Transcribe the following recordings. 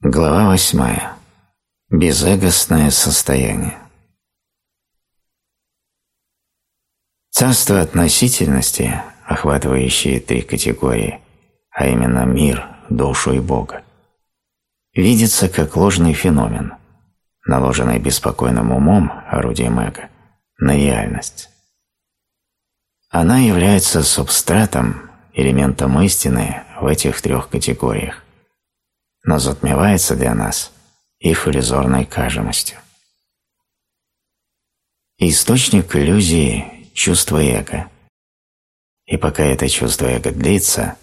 Глава восьмая. Безэгостное состояние. Царство относительности, охватывающее три категории, а именно мир, душу и Бога, видится как ложный феномен, наложенный беспокойным умом, орудием эго, на реальность. Она является субстратом, элементом истины в этих трех категориях, но затмевается для нас их иллюзорной кажемостью. Источник иллюзии – чувство эго. И пока это чувство эго длится,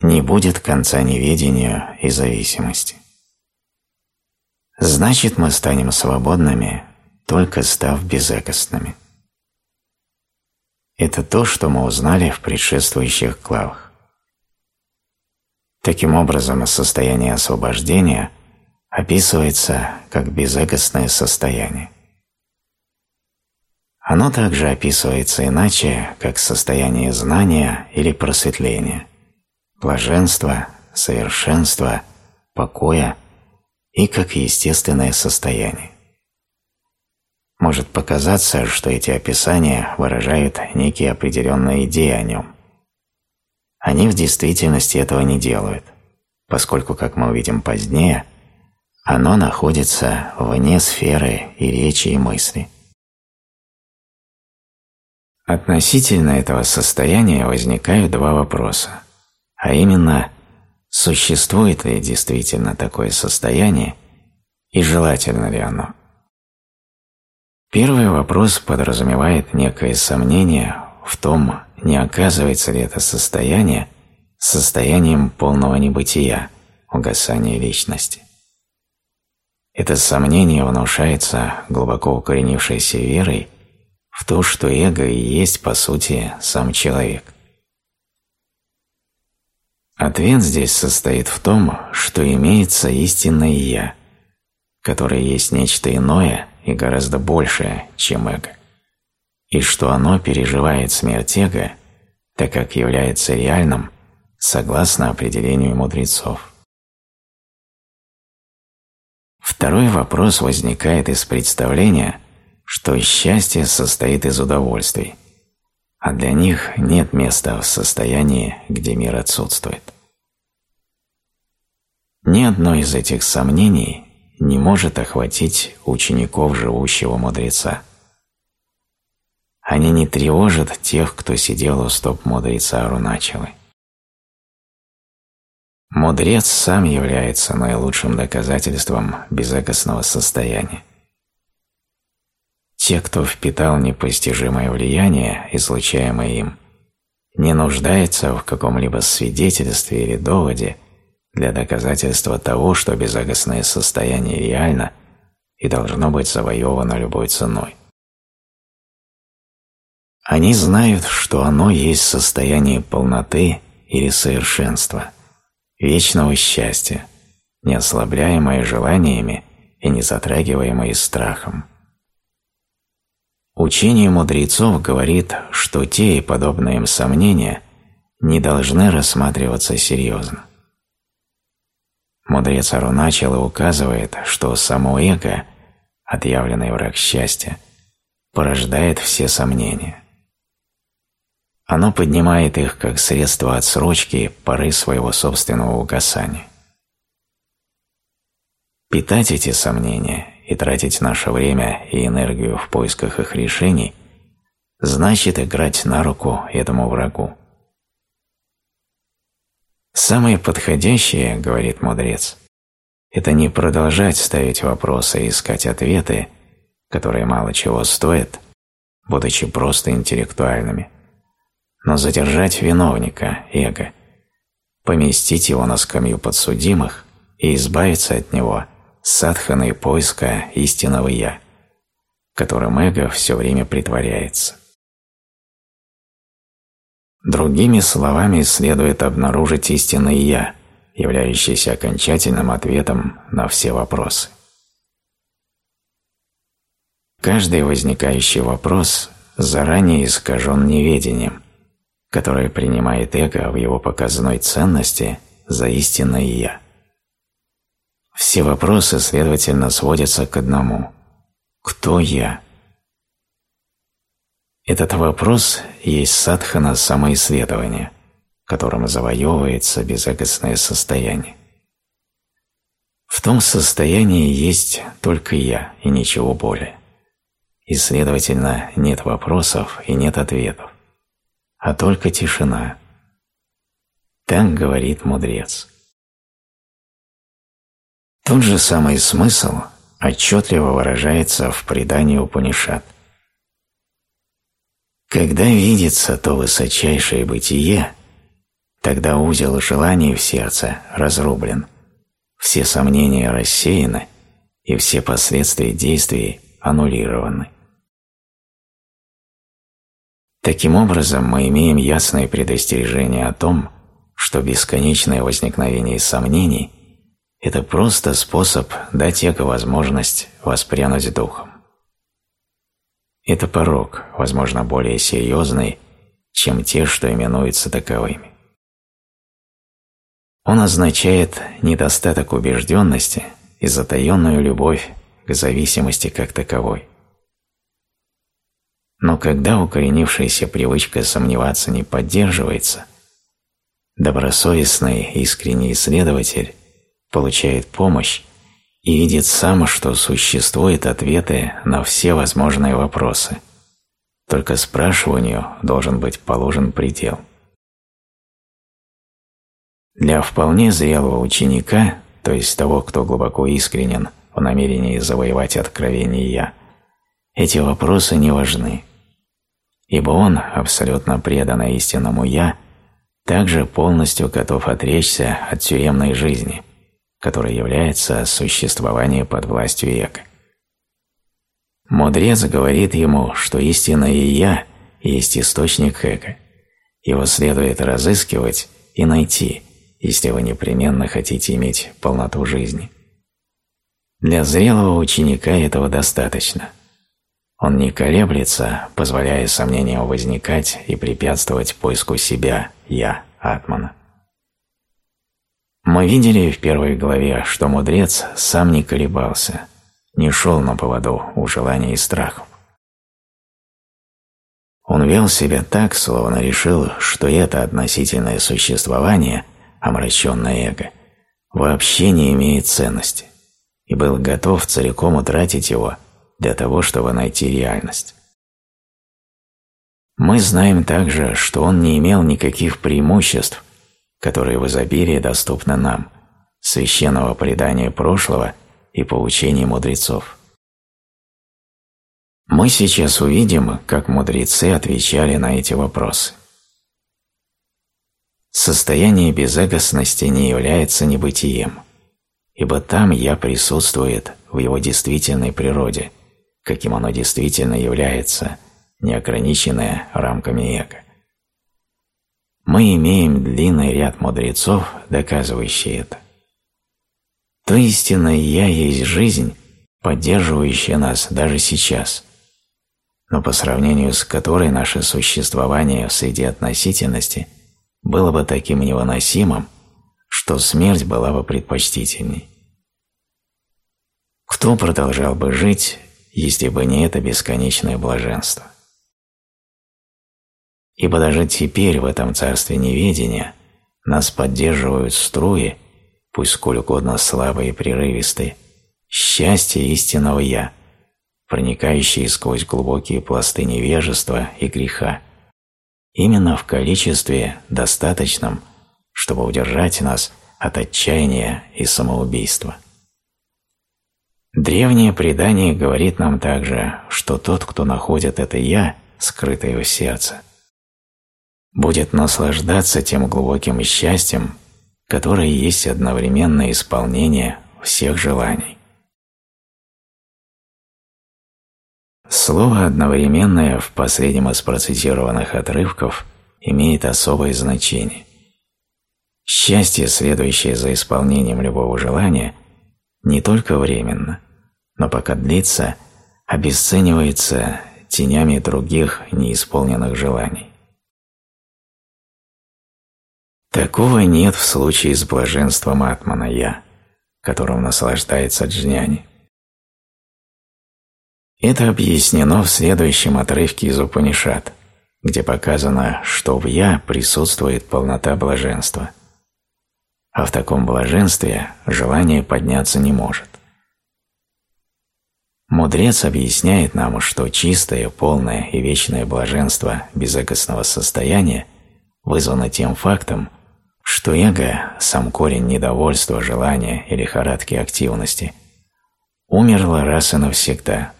не будет конца неведению и зависимости. Значит, мы станем свободными, только став безэгостными. Это то, что мы узнали в предшествующих главах. Таким образом, состояние освобождения описывается как безэгостное состояние. Оно также описывается иначе, как состояние знания или просветления, блаженства, совершенства, покоя и как естественное состояние. Может показаться, что эти описания выражают некие определенные идеи о нем, они в действительности этого не делают, поскольку, как мы увидим позднее, оно находится вне сферы и речи и мысли. Относительно этого состояния возникают два вопроса, а именно, существует ли действительно такое состояние и желательно ли оно. Первый вопрос подразумевает некое сомнение в том, не оказывается ли это состояние состоянием полного небытия, угасания личности. Это сомнение внушается глубоко укоренившейся верой в то, что эго и есть, по сути, сам человек. Ответ здесь состоит в том, что имеется истинное «я», которое есть нечто иное и гораздо большее, чем эго и что оно переживает смерть эго, так как является реальным согласно определению мудрецов. Второй вопрос возникает из представления, что счастье состоит из удовольствий, а для них нет места в состоянии, где мир отсутствует. Ни одно из этих сомнений не может охватить учеников живущего мудреца – они не тревожат тех, кто сидел у стоп мудреца Аруначалы. Мудрец сам является наилучшим доказательством безэгостного состояния. Те, кто впитал непостижимое влияние, излучаемое им, не нуждается в каком-либо свидетельстве или доводе для доказательства того, что безэгостное состояние реально и должно быть завоевано любой ценой. Они знают, что оно есть состояние полноты или совершенства, вечного счастья, не ослабляемое желаниями и не затрагиваемое страхом. Учение мудрецов говорит, что те и подобные им сомнения не должны рассматриваться серьезно. Мудрец Аруначала указывает, что само эго, отъявленный враг счастья, порождает все сомнения. Оно поднимает их как средство отсрочки поры своего собственного угасания. Питать эти сомнения и тратить наше время и энергию в поисках их решений значит играть на руку этому врагу. Самое подходящее, говорит мудрец, это не продолжать ставить вопросы и искать ответы, которые мало чего стоят, будучи просто интеллектуальными – но задержать виновника, эго, поместить его на скамью подсудимых и избавиться от него садханой поиска истинного «я», которым эго все время притворяется. Другими словами, следует обнаружить истинное «я», являющееся окончательным ответом на все вопросы. Каждый возникающий вопрос заранее искажен неведением, которое принимает эго в его показной ценности за истинное «я». Все вопросы, следовательно, сводятся к одному – «Кто я?». Этот вопрос есть садхана самоисследования, которым завоевывается безэгостное состояние. В том состоянии есть только я и ничего более. И, следовательно, нет вопросов и нет ответов, а только тишина. Так говорит мудрец. Тот же самый смысл отчетливо выражается в предании Упанишат. Когда видится то высочайшее бытие, тогда узел желаний в сердце разрублен, все сомнения рассеяны и все последствия действий аннулированы. Таким образом, мы имеем ясное предостережение о том, что бесконечное возникновение сомнений – это просто способ дать эго возможность воспрянуть духом. Это порог, возможно, более серьезный, чем те, что именуются таковыми. Он означает недостаток убежденности и затаенную любовь к зависимости как таковой. Но когда укоренившаяся привычка сомневаться не поддерживается, добросовестный искренний исследователь получает помощь и видит сам, что существуют ответы на все возможные вопросы. Только спрашиванию должен быть положен предел. Для вполне зрелого ученика, то есть того, кто глубоко искренен в намерении завоевать откровение «Я», эти вопросы не важны, ибо он, абсолютно преданный истинному «Я», также полностью готов отречься от тюремной жизни – которое является существование под властью эго. Мудрец говорит ему, что истинное «я» есть источник эго. Его следует разыскивать и найти, если вы непременно хотите иметь полноту жизни. Для зрелого ученика этого достаточно. Он не колеблется, позволяя сомнениям возникать и препятствовать поиску себя, «я», Атмана. Мы видели в первой главе, что мудрец сам не колебался, не шел на поводу у желаний и страхов. Он вел себя так, словно решил, что это относительное существование, омраченное эго, вообще не имеет ценности, и был готов целиком утратить его для того, чтобы найти реальность. Мы знаем также, что он не имел никаких преимуществ которые в изобилии доступны нам, священного предания прошлого и поучений мудрецов. Мы сейчас увидим, как мудрецы отвечали на эти вопросы. Состояние безэгостности не является небытием, ибо там «я» присутствует в его действительной природе, каким оно действительно является, не ограниченное рамками эго мы имеем длинный ряд мудрецов, доказывающий это. То истинное «Я» есть жизнь, поддерживающая нас даже сейчас, но по сравнению с которой наше существование в среде относительности было бы таким невыносимым, что смерть была бы предпочтительней. Кто продолжал бы жить, если бы не это бесконечное блаженство? Ибо даже теперь в этом царстве неведения нас поддерживают струи, пусть сколь угодно слабые и прерывистые, счастья истинного «Я», проникающие сквозь глубокие пласты невежества и греха, именно в количестве достаточном, чтобы удержать нас от отчаяния и самоубийства. Древнее предание говорит нам также, что тот, кто находит это «я», скрытое в сердце, будет наслаждаться тем глубоким счастьем, которое есть одновременное исполнение всех желаний. Слово «одновременное» в последнем из процитированных отрывков имеет особое значение. Счастье, следующее за исполнением любого желания, не только временно, но пока длится, обесценивается тенями других неисполненных желаний. Такого нет в случае с блаженством Атмана Я, которым наслаждается джняни. Это объяснено в следующем отрывке из Упанишат, где показано, что в «я» присутствует полнота блаженства. А в таком блаженстве желание подняться не может. Мудрец объясняет нам, что чистое, полное и вечное блаженство безэгостного состояния вызвано тем фактом, что эго, сам корень недовольства, желания или лихорадки активности, умерло раз и навсегда.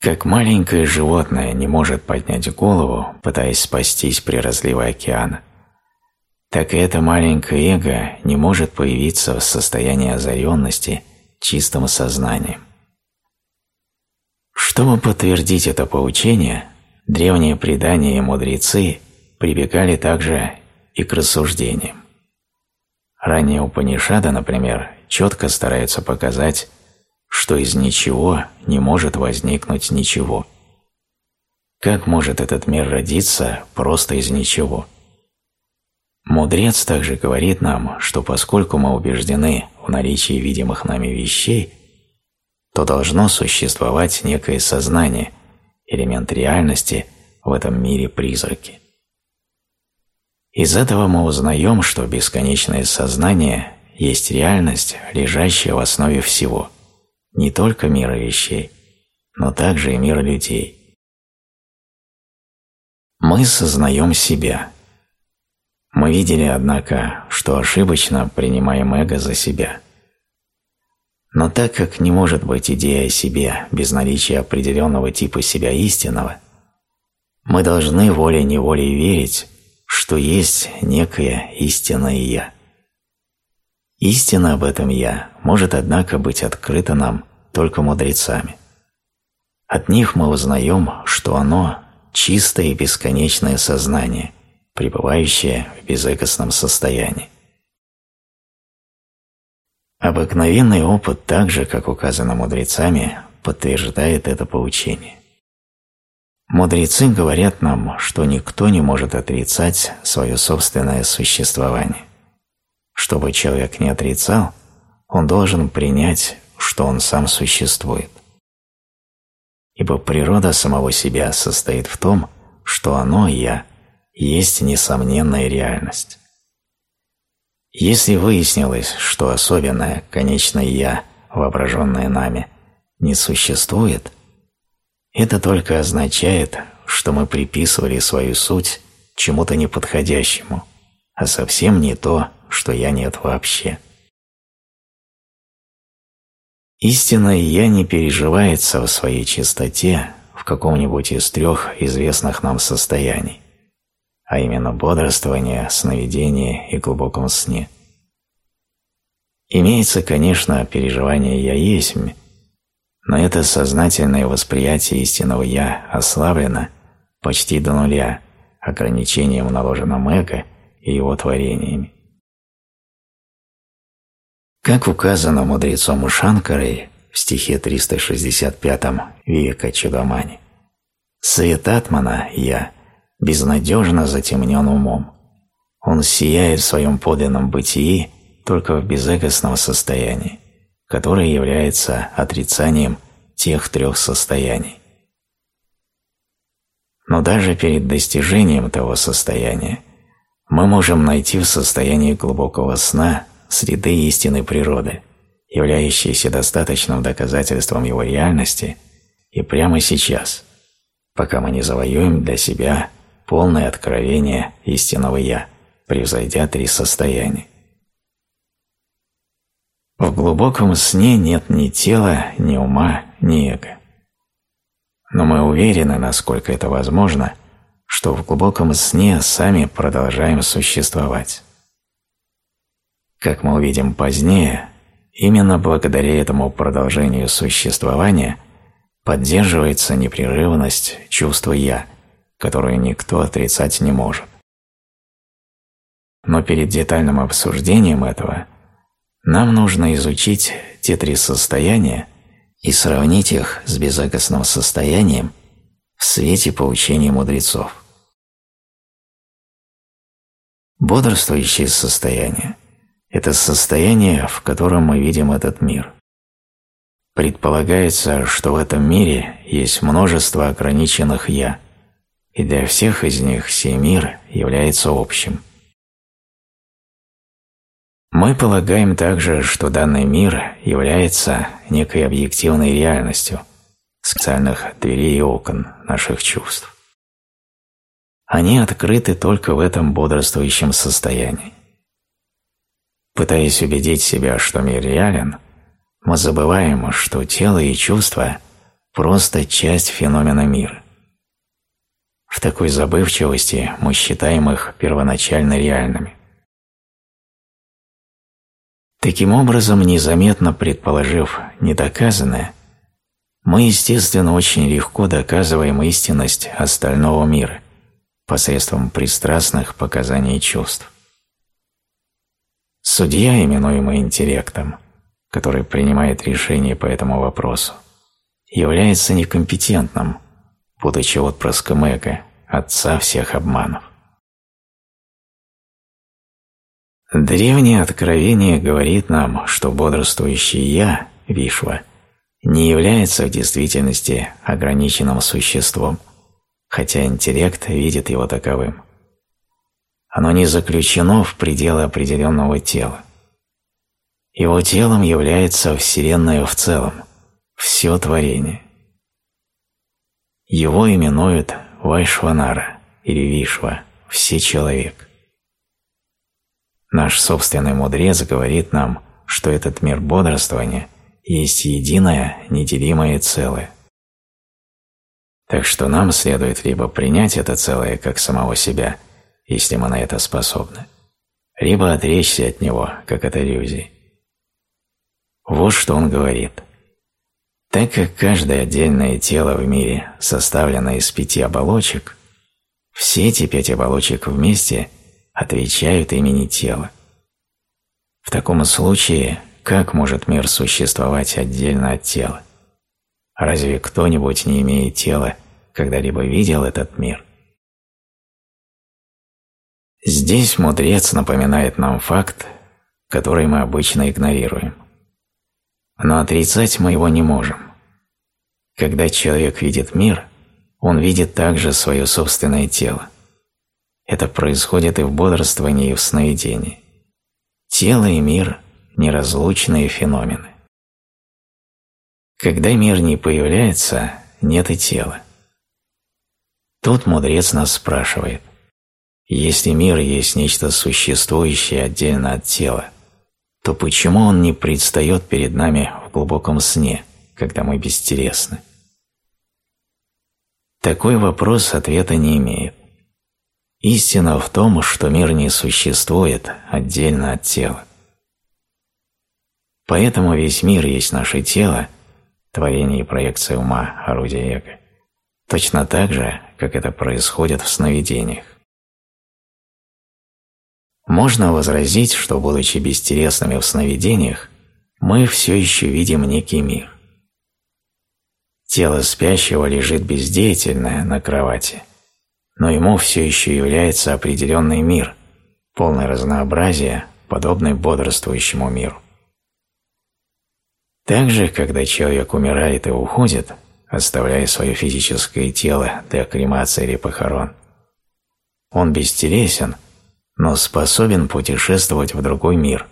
Как маленькое животное не может поднять голову, пытаясь спастись при разливе океана, так и это маленькое эго не может появиться в состоянии озаренности – чистым сознанием. Чтобы подтвердить это поучение, древние предания и мудрецы прибегали также и к рассуждениям. Ранее Упанишада, например, четко стараются показать, что из ничего не может возникнуть ничего. Как может этот мир родиться просто из ничего? Мудрец также говорит нам, что поскольку мы убеждены в наличии видимых нами вещей, то должно существовать некое сознание, элемент реальности в этом мире призраки. Из этого мы узнаем, что бесконечное сознание есть реальность, лежащая в основе всего, не только мира вещей, но также и мира людей. Мы сознаем себя – мы видели, однако, что ошибочно принимаем эго за себя. Но так как не может быть идея о себе без наличия определенного типа себя истинного, мы должны волей-неволей верить, что есть некое истинное «я». Истина об этом «я» может, однако, быть открыта нам только мудрецами. От них мы узнаем, что оно – чистое и бесконечное сознание – пребывающее в безэгостном состоянии. Обыкновенный опыт, так же, как указано мудрецами, подтверждает это поучение. Мудрецы говорят нам, что никто не может отрицать свое собственное существование. Чтобы человек не отрицал, он должен принять, что он сам существует. Ибо природа самого себя состоит в том, что оно, я, есть несомненная реальность. Если выяснилось, что особенное, конечное «я», воображенное нами, не существует, это только означает, что мы приписывали свою суть чему-то неподходящему, а совсем не то, что «я» нет вообще. Истинное «я» не переживается в своей чистоте в каком-нибудь из трех известных нам состояний а именно бодрствование, сновидение и глубоком сне. Имеется, конечно, переживание «я есть», но это сознательное восприятие истинного «я» ослаблено почти до нуля ограничением, наложенным эго и его творениями. Как указано мудрецом Шанкарой в стихе 365 Вивека Чудамани, «Свет Атмана, Я, безнадежно затемнен умом. Он сияет в своем подлинном бытии только в безэгостном состоянии, которое является отрицанием тех трех состояний. Но даже перед достижением того состояния мы можем найти в состоянии глубокого сна среды истинной природы, являющиеся достаточным доказательством его реальности и прямо сейчас, пока мы не завоюем для себя полное откровение истинного «Я», превзойдя три состояния. В глубоком сне нет ни тела, ни ума, ни эго. Но мы уверены, насколько это возможно, что в глубоком сне сами продолжаем существовать. Как мы увидим позднее, именно благодаря этому продолжению существования поддерживается непрерывность чувства «я», которую никто отрицать не может. Но перед детальным обсуждением этого нам нужно изучить те три состояния и сравнить их с безагостным состоянием в свете поучения мудрецов. Бодрствующее состояние это состояние, в котором мы видим этот мир. Предполагается, что в этом мире есть множество ограниченных «я», и для всех из них сей мир является общим. Мы полагаем также, что данный мир является некой объективной реальностью социальных дверей и окон наших чувств. Они открыты только в этом бодрствующем состоянии. Пытаясь убедить себя, что мир реален, мы забываем, что тело и чувства – просто часть феномена мира. В такой забывчивости мы считаем их первоначально реальными. Таким образом, незаметно предположив недоказанное, мы, естественно, очень легко доказываем истинность остального мира посредством пристрастных показаний чувств. Судья, именуемый интеллектом, который принимает решение по этому вопросу, является некомпетентным, будучи отпрыском эго, отца всех обманов. Древнее откровение говорит нам, что бодрствующий «я» Вишва не является в действительности ограниченным существом, хотя интеллект видит его таковым. Оно не заключено в пределы определенного тела. Его телом является Вселенная в целом, все творение. Его именуют Вайшванара или Вишва, все человек. Наш собственный мудрец говорит нам, что этот мир бодрствования есть единое, неделимое целое. Так что нам следует либо принять это целое как самого себя – если мы на это способны, либо отречься от него, как от иллюзии. Вот что он говорит. Так как каждое отдельное тело в мире составлено из пяти оболочек, все эти пять оболочек вместе отвечают имени тела. В таком случае, как может мир существовать отдельно от тела? Разве кто-нибудь, не имея тела, когда-либо видел этот мир? Здесь мудрец напоминает нам факт, который мы обычно игнорируем. Но отрицать мы его не можем. Когда человек видит мир, он видит также свое собственное тело. Это происходит и в бодрствовании, и в сновидении. Тело и мир – неразлучные феномены. Когда мир не появляется, нет и тела. Тут мудрец нас спрашивает, если мир есть нечто существующее отдельно от тела, то почему он не предстает перед нами в глубоком сне, когда мы бестересны? Такой вопрос ответа не имеет. Истина в том, что мир не существует отдельно от тела. Поэтому весь мир есть наше тело, творение и проекция ума, орудие эго, точно так же, как это происходит в сновидениях. Можно возразить, что, будучи бестересными в сновидениях, мы все еще видим некий мир. Тело спящего лежит бездеятельное на кровати, но ему все еще является определенный мир, полное разнообразие, подобный бодрствующему миру. Также, когда человек умирает и уходит, оставляя свое физическое тело для кремации или похорон, он бестелесен – но способен путешествовать в другой мир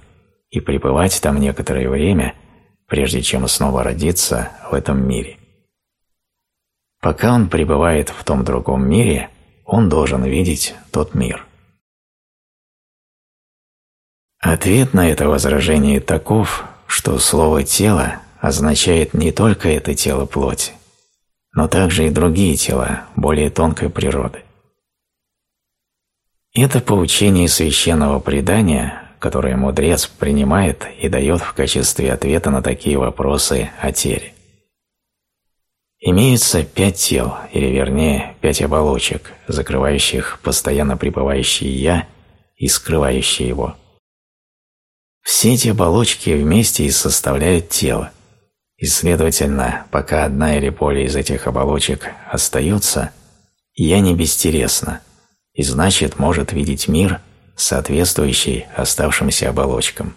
и пребывать там некоторое время, прежде чем снова родиться в этом мире. Пока он пребывает в том другом мире, он должен видеть тот мир. Ответ на это возражение таков, что слово «тело» означает не только это тело плоти, но также и другие тела более тонкой природы. Это поучение священного предания, которое мудрец принимает и дает в качестве ответа на такие вопросы о теле. Имеется пять тел, или вернее, пять оболочек, закрывающих постоянно пребывающее «я» и скрывающие его. Все эти оболочки вместе и составляют тело, и, следовательно, пока одна или более из этих оболочек остается, «я» не бестересно – и значит может видеть мир соответствующей оставшимся оболочкам.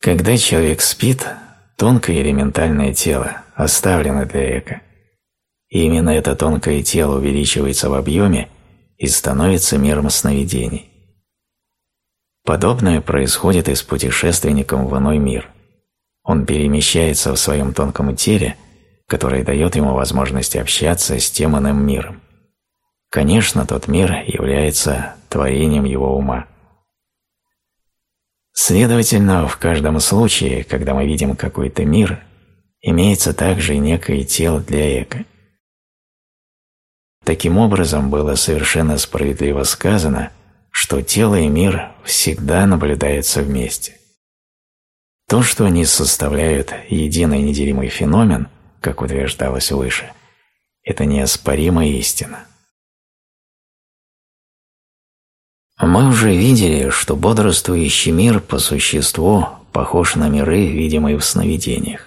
Когда человек спит, тонкое элементальное тело оставлено для эго. И именно это тонкое тело увеличивается в объеме и становится миром сновидений. Подобное происходит и с путешественником в иной мир. Он перемещается в своем тонком теле, которое дает ему возможность общаться с тем иным миром. Конечно, тот мир является творением его ума. Следовательно, в каждом случае, когда мы видим какой-то мир, имеется также и некое тело для эго. Таким образом, было совершенно справедливо сказано – что тело и мир всегда наблюдаются вместе. То, что они составляют единый неделимый феномен, как утверждалось выше, это неоспоримая истина. Мы уже видели, что бодрствующий мир по существу похож на миры, видимые в сновидениях.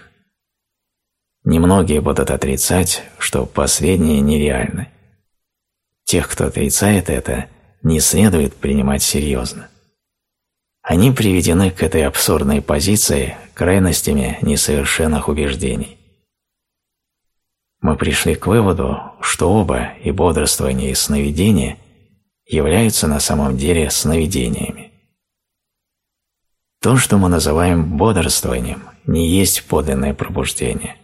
Немногие будут отрицать, что последние нереальны. Тех, кто отрицает это, не следует принимать серьезно. Они приведены к этой абсурдной позиции крайностями несовершенных убеждений. Мы пришли к выводу, что оба, и бодрствование, и сновидение, являются на самом деле сновидениями. То, что мы называем бодрствованием, не есть подлинное пробуждение.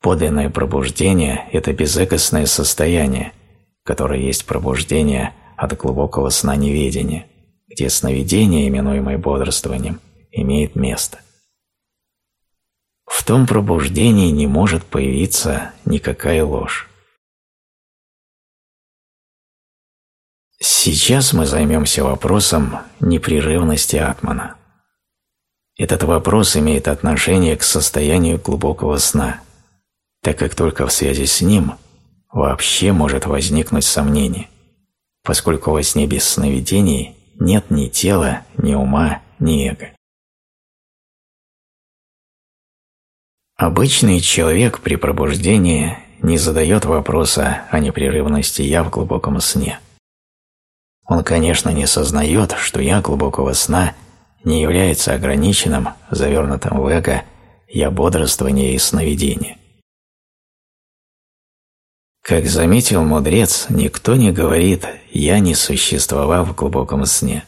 Подлинное пробуждение – это безыкостное состояние, которое есть пробуждение от глубокого сна неведения, где сновидение, именуемое бодрствованием, имеет место. В том пробуждении не может появиться никакая ложь. Сейчас мы займемся вопросом непрерывности атмана. Этот вопрос имеет отношение к состоянию глубокого сна, так как только в связи с ним вообще может возникнуть сомнение – поскольку во сне без сновидений нет ни тела, ни ума, ни эго. Обычный человек при пробуждении не задает вопроса о непрерывности «я» в глубоком сне. Он, конечно, не сознает, что «я» глубокого сна не является ограниченным, завернутым в эго «я» бодрствования и сновидения. Как заметил мудрец, никто не говорит «я не существовал в глубоком сне».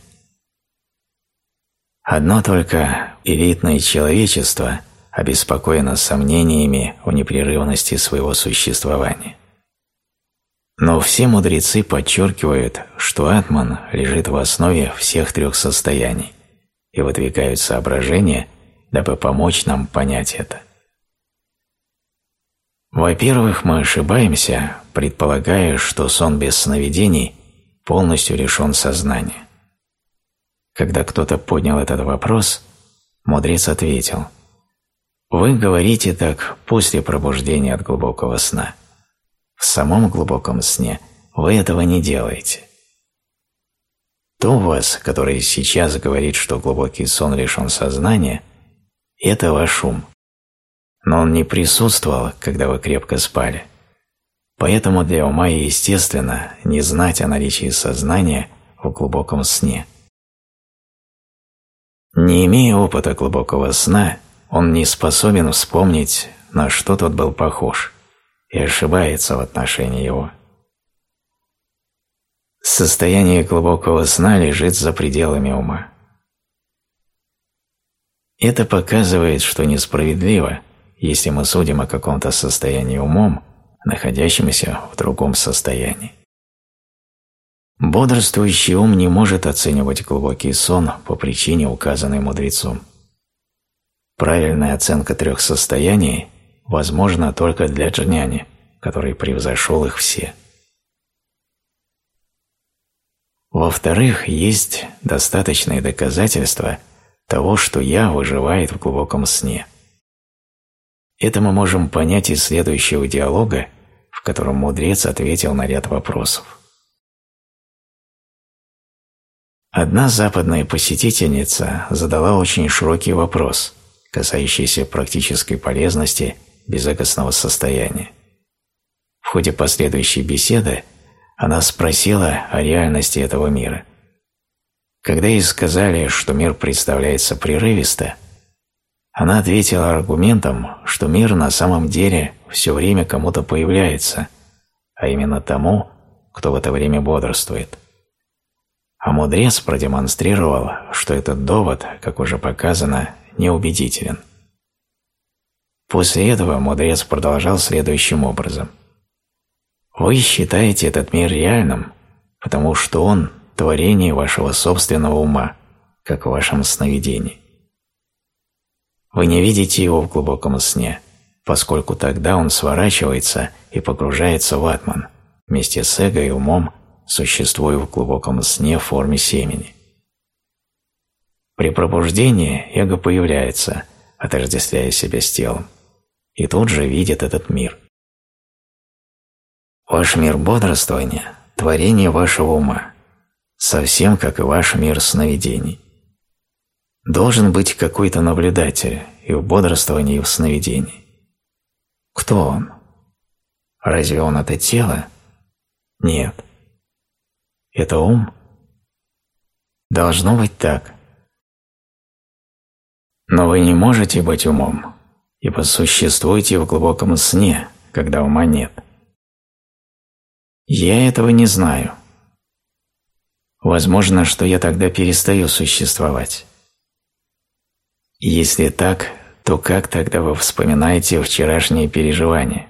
Одно только элитное человечество обеспокоено сомнениями о непрерывности своего существования. Но все мудрецы подчеркивают, что атман лежит в основе всех трех состояний и выдвигают соображения, дабы помочь нам понять это. Во-первых, мы ошибаемся, предполагая, что сон без сновидений полностью лишен сознания. Когда кто-то поднял этот вопрос, мудрец ответил, «Вы говорите так после пробуждения от глубокого сна. В самом глубоком сне вы этого не делаете. То вас, который сейчас говорит, что глубокий сон лишен сознания, это ваш ум но он не присутствовал, когда вы крепко спали. Поэтому для ума естественно не знать о наличии сознания в глубоком сне. Не имея опыта глубокого сна, он не способен вспомнить, на что тот был похож, и ошибается в отношении его. Состояние глубокого сна лежит за пределами ума. Это показывает, что несправедливо – если мы судим о каком-то состоянии умом, находящемся в другом состоянии. Бодрствующий ум не может оценивать глубокий сон по причине, указанной мудрецом. Правильная оценка трех состояний возможна только для джняни, который превзошел их все. Во-вторых, есть достаточные доказательства того, что «я» выживает в глубоком сне – это мы можем понять из следующего диалога, в котором мудрец ответил на ряд вопросов. Одна западная посетительница задала очень широкий вопрос, касающийся практической полезности безэгостного состояния. В ходе последующей беседы она спросила о реальности этого мира. Когда ей сказали, что мир представляется прерывисто, она ответила аргументом, что мир на самом деле все время кому-то появляется, а именно тому, кто в это время бодрствует. А мудрец продемонстрировал, что этот довод, как уже показано, неубедителен. После этого мудрец продолжал следующим образом. Вы считаете этот мир реальным, потому что он – творение вашего собственного ума, как в вашем сновидении. Вы не видите его в глубоком сне, поскольку тогда он сворачивается и погружается в атман, вместе с эго и умом, существуя в глубоком сне в форме семени. При пробуждении эго появляется, отождествляя себя с телом, и тут же видит этот мир. Ваш мир бодрствования – творение вашего ума, совсем как и ваш мир сновидений. Должен быть какой-то наблюдатель и в бодрствовании, и в сновидении. Кто он? Разве он это тело? Нет. Это ум? Должно быть так. Но вы не можете быть умом, ибо существуете в глубоком сне, когда ума нет. Я этого не знаю. Возможно, что я тогда перестаю существовать. Если так, то как тогда вы вспоминаете вчерашние переживания?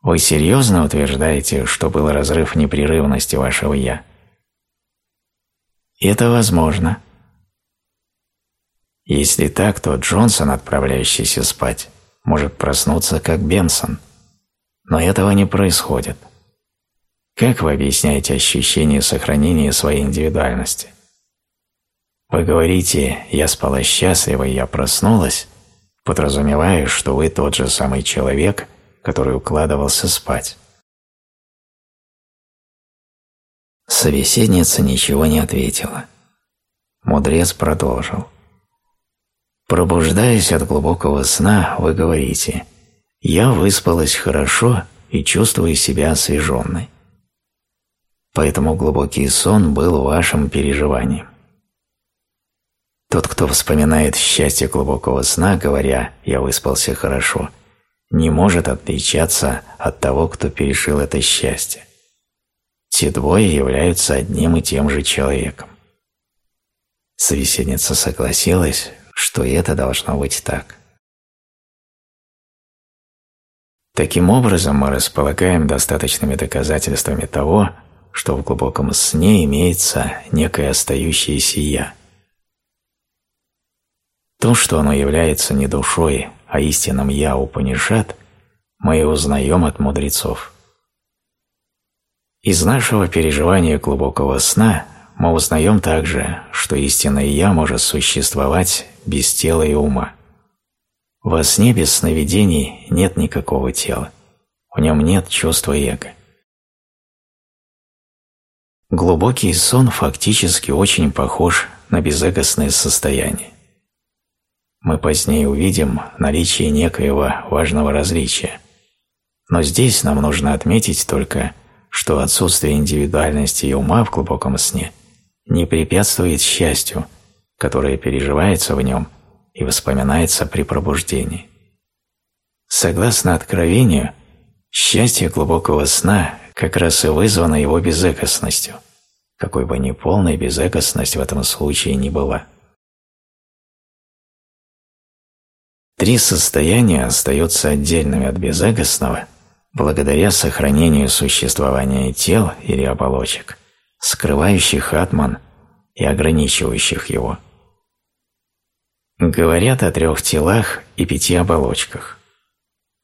Вы серьезно утверждаете, что был разрыв непрерывности вашего «я»? Это возможно. Если так, то Джонсон, отправляющийся спать, может проснуться как Бенсон – но этого не происходит. Как вы объясняете ощущение сохранения своей индивидуальности? Вы говорите «я спала счастливо, и я проснулась», подразумевая, что вы тот же самый человек, который укладывался спать. Собеседница ничего не ответила. Мудрец продолжил. Пробуждаясь от глубокого сна, вы говорите я выспалась хорошо и чувствую себя освеженной. Поэтому глубокий сон был вашим переживанием. Тот, кто вспоминает счастье глубокого сна, говоря «я выспался хорошо», не может отличаться от того, кто пережил это счастье. Те двое являются одним и тем же человеком. Собеседница согласилась, что это должно быть так. Таким образом, мы располагаем достаточными доказательствами того, что в глубоком сне имеется некое остающееся «я». То, что оно является не душой, а истинным «я» Упанишат, мы и узнаем от мудрецов. Из нашего переживания глубокого сна мы узнаем также, что истинное «я» может существовать без тела и ума. Во сне без сновидений нет никакого тела. В нем нет чувства эго. Глубокий сон фактически очень похож на безэгостное состояние. Мы позднее увидим наличие некоего важного различия. Но здесь нам нужно отметить только, что отсутствие индивидуальности и ума в глубоком сне не препятствует счастью, которое переживается в нем – и воспоминается при пробуждении. Согласно откровению, счастье глубокого сна как раз и вызвано его безэгостностью, какой бы ни полной безэгостность в этом случае не была. Три состояния остаются отдельными от безэгостного благодаря сохранению существования тел или оболочек, скрывающих атман и ограничивающих его – Говорят о трех телах и пяти оболочках.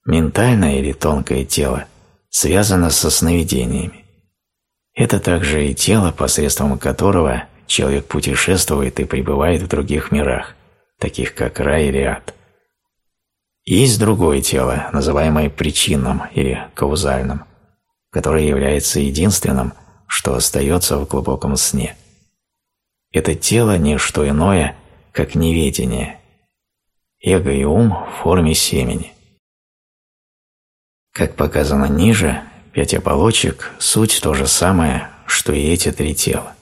Ментальное или тонкое тело связано со сновидениями. Это также и тело, посредством которого человек путешествует и пребывает в других мирах, таких как рай или ад. Есть другое тело, называемое причинным или каузальным, которое является единственным, что остается в глубоком сне. Это тело – не что иное – как неведение. Эго и ум в форме семени. Как показано ниже, пять оболочек – суть то же самое, что и эти три тела.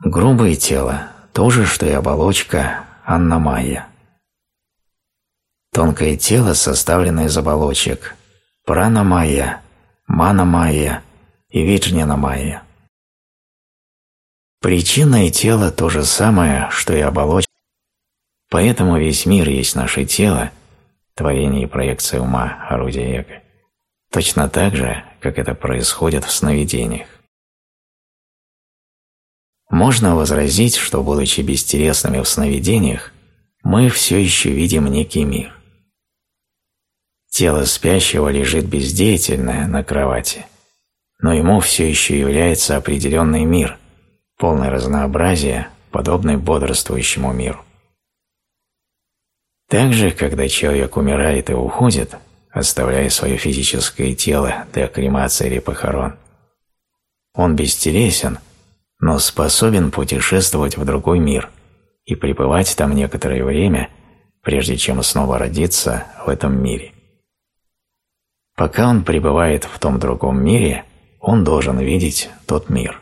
Грубое тело – то же, что и оболочка Анна-Майя. Тонкое тело составлено из оболочек Прана-Майя, Мана-Майя и Виджнина-Майя. Причинное тело – то же самое, что и оболочка. Поэтому весь мир есть наше тело, творение и проекция ума, орудие эго, точно так же, как это происходит в сновидениях. Можно возразить, что, будучи бестересными в сновидениях, мы все еще видим некий мир. Тело спящего лежит бездеятельное на кровати, но ему все еще является определенный мир, полное разнообразие, подобный бодрствующему миру. Также, когда человек умирает и уходит, оставляя свое физическое тело для кремации или похорон, он бестересен, но способен путешествовать в другой мир и пребывать там некоторое время, прежде чем снова родиться в этом мире. Пока он пребывает в том другом мире, он должен видеть тот мир.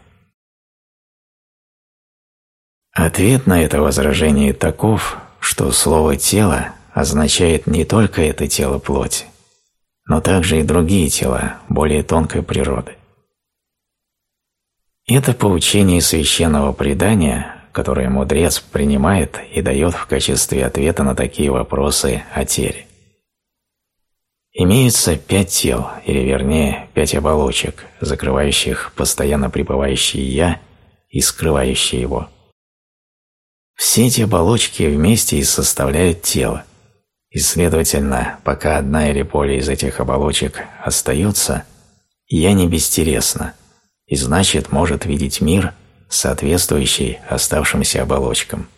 Ответ на это возражение таков, что слово «тело» означает не только это тело плоти, но также и другие тела более тонкой природы. Это поучение священного предания, которое мудрец принимает и дает в качестве ответа на такие вопросы о теле. Имеется пять тел, или вернее, пять оболочек, закрывающих постоянно пребывающее «я» и скрывающее его. Все эти оболочки вместе и составляют тело, и, следовательно, пока одна или более из этих оболочек остается, «я» не бестересно, и значит может видеть мир, соответствующий оставшимся оболочкам.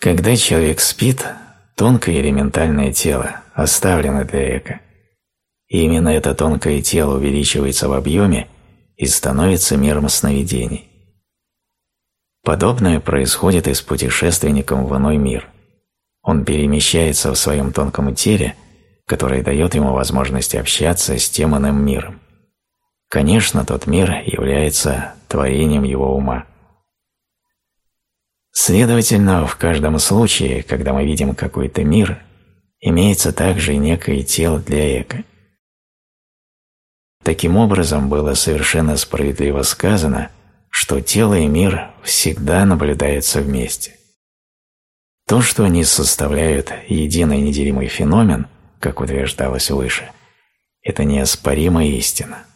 Когда человек спит, тонкое элементальное тело оставлено для эго. И именно это тонкое тело увеличивается в объеме и становится миром сновидений. Подобное происходит и с путешественником в иной мир. Он перемещается в своем тонком теле, которое дает ему возможность общаться с тем иным миром. Конечно, тот мир является творением его ума. Следовательно, в каждом случае, когда мы видим какой-то мир, имеется также некое тело для эго. Таким образом, было совершенно справедливо сказано, что тело и мир всегда наблюдаются вместе. То, что они составляют единый неделимый феномен, как утверждалось выше, это неоспоримая истина.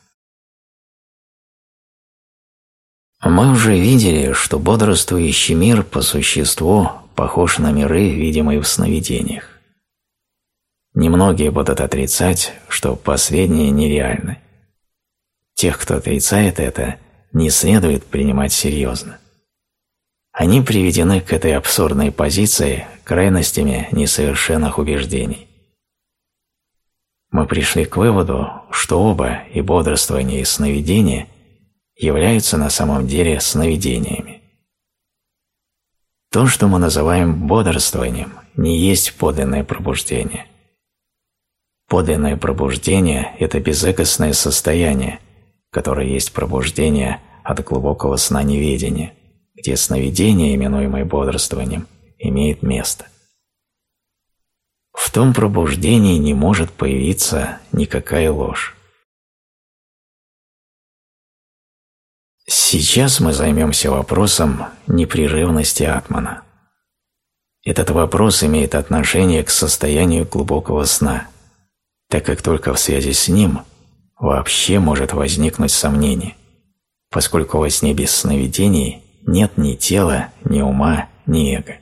Мы уже видели, что бодрствующий мир по существу похож на миры, видимые в сновидениях. Немногие будут отрицать, что последние нереальны. Тех, кто отрицает это, не следует принимать серьезно. Они приведены к этой абсурдной позиции крайностями несовершенных убеждений. Мы пришли к выводу, что оба, и бодрствование, и сновидение, являются на самом деле сновидениями. То, что мы называем бодрствованием, не есть подлинное пробуждение – Подлинное пробуждение – это безэгостное состояние, которое есть пробуждение от глубокого сна неведения, где сновидение, именуемое бодрствованием, имеет место. В том пробуждении не может появиться никакая ложь. Сейчас мы займемся вопросом непрерывности атмана. Этот вопрос имеет отношение к состоянию глубокого сна – так как только в связи с ним вообще может возникнуть сомнение, поскольку во сне без сновидений нет ни тела, ни ума, ни эго.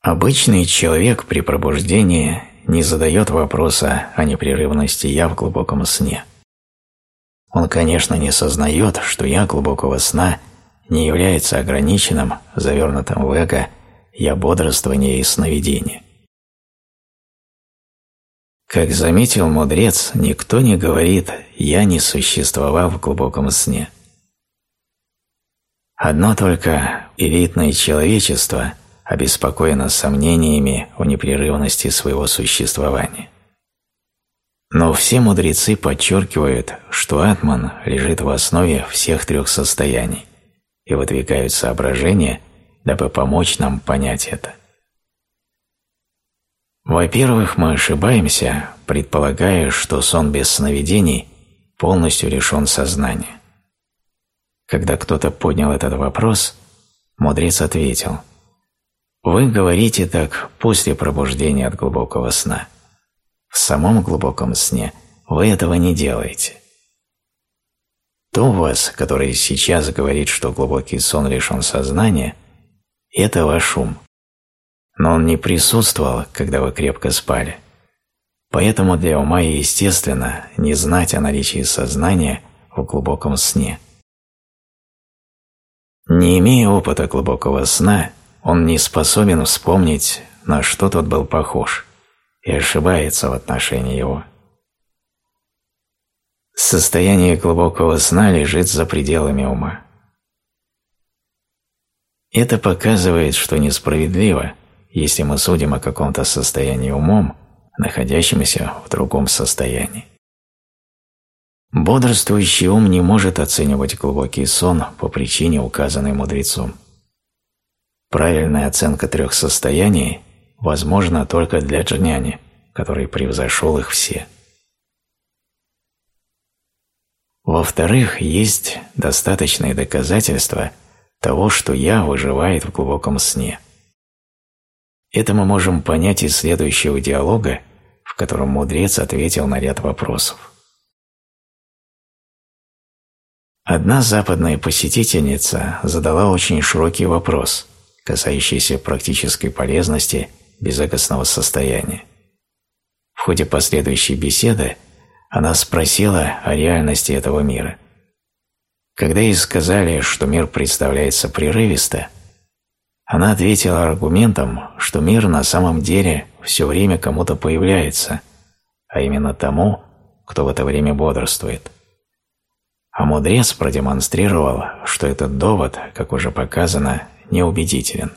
Обычный человек при пробуждении не задает вопроса о непрерывности «я» в глубоком сне. Он, конечно, не сознает, что «я» глубокого сна не является ограниченным, завернутым в эго «я» бодрствования и сновидения. Как заметил мудрец, никто не говорит «я не существовал в глубоком сне». Одно только элитное человечество обеспокоена сомнениями о непрерывности своего существования. Но все мудрецы подчеркивают, что атман лежит в основе всех трех состояний и выдвигают соображения, дабы помочь нам понять это. Во-первых, мы ошибаемся, предполагая, что сон без сновидений полностью лишен сознания. Когда кто-то поднял этот вопрос, мудрец ответил «Вы говорите так после пробуждения от глубокого сна. В самом глубоком сне вы этого не делаете. То вас, который сейчас говорит, что глубокий сон лишен сознания, это ваш ум. Но он не присутствовал, когда вы крепко спали. Поэтому для ума естественно не знать о наличии сознания в глубоком сне. Не имея опыта глубокого сна, он не способен вспомнить, на что тот был похож – и ошибается в отношении его. Состояние глубокого сна лежит за пределами ума. Это показывает, что несправедливо, если мы судим о каком-то состоянии умом, находящемся в другом состоянии. Бодрствующий ум не может оценивать глубокий сон по причине, указанной мудрецом. Правильная оценка трех состояний возможно только для джняни, который превзошел их все. Во-вторых, есть достаточные доказательства того, что «я» выживает в глубоком сне. Это мы можем понять из следующего диалога, в котором мудрец ответил на ряд вопросов. Одна западная посетительница задала очень широкий вопрос, касающийся практической полезности – безыгостного состояния. В ходе последующей беседы она спросила о реальности этого мира. Когда ей сказали, что мир представляется прерывисто, она ответила аргументом, что мир на самом деле все время кому-то появляется, а именно тому, кто в это время бодрствует. А мудрец продемонстрировал, что этот довод, как уже показано, неубедителен.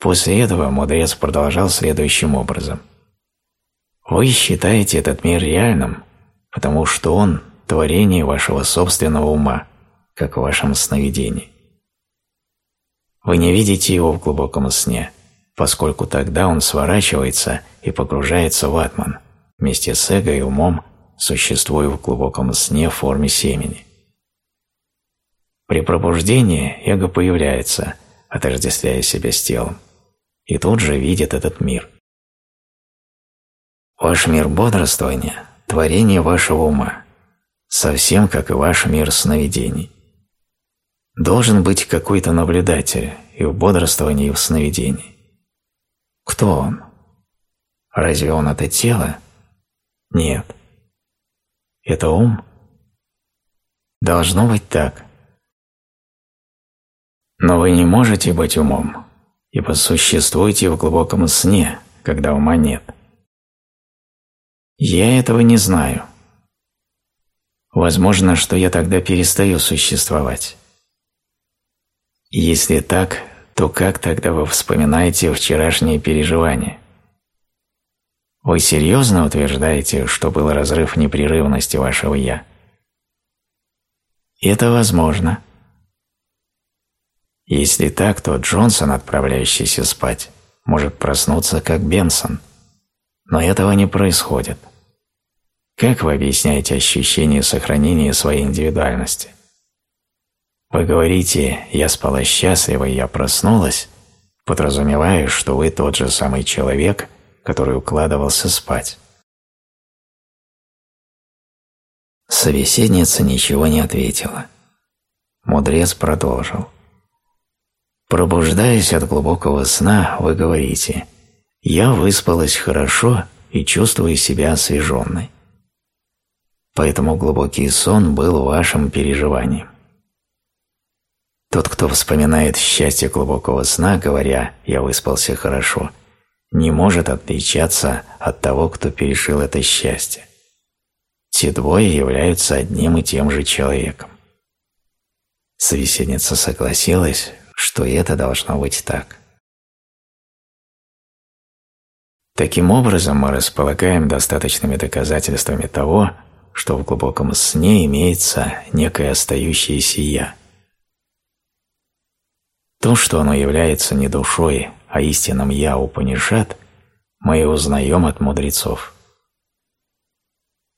После этого мудрец продолжал следующим образом. Вы считаете этот мир реальным, потому что он – творение вашего собственного ума, как в вашем сновидении. Вы не видите его в глубоком сне, поскольку тогда он сворачивается и погружается в атман, вместе с эго и умом, существуя в глубоком сне в форме семени. При пробуждении эго появляется, отождествляя себя с телом и тут же видит этот мир. Ваш мир бодрствования – творение вашего ума, совсем как и ваш мир сновидений. Должен быть какой-то наблюдатель и в бодрствовании, и в сновидении. Кто он? Разве он это тело? Нет. Это ум? Должно быть так. Но вы не можете быть умом, ибо существуете в глубоком сне, когда ума нет. Я этого не знаю. Возможно, что я тогда перестаю существовать. Если так, то как тогда вы вспоминаете вчерашние переживания? Вы серьезно утверждаете, что был разрыв непрерывности вашего «я»? Это возможно. Если так, то Джонсон, отправляющийся спать, может проснуться как Бенсон. Но этого не происходит. Как вы объясняете ощущение сохранения своей индивидуальности? Вы говорите «я спала счастливо, и я проснулась», подразумевая, что вы тот же самый человек, который укладывался спать. Собеседница ничего не ответила. Мудрец продолжил. Пробуждаясь от глубокого сна, вы говорите «Я выспалась хорошо и чувствую себя освеженной». Поэтому глубокий сон был вашим переживанием. Тот, кто вспоминает счастье глубокого сна, говоря «я выспался хорошо», не может отличаться от того, кто пережил это счастье. Те двое являются одним и тем же человеком. Собеседница согласилась, что это должно быть так. Таким образом, мы располагаем достаточными доказательствами того, что в глубоком сне имеется некое остающееся «я». То, что оно является не душой, а истинным «я» Упанишат, мы и узнаем от мудрецов.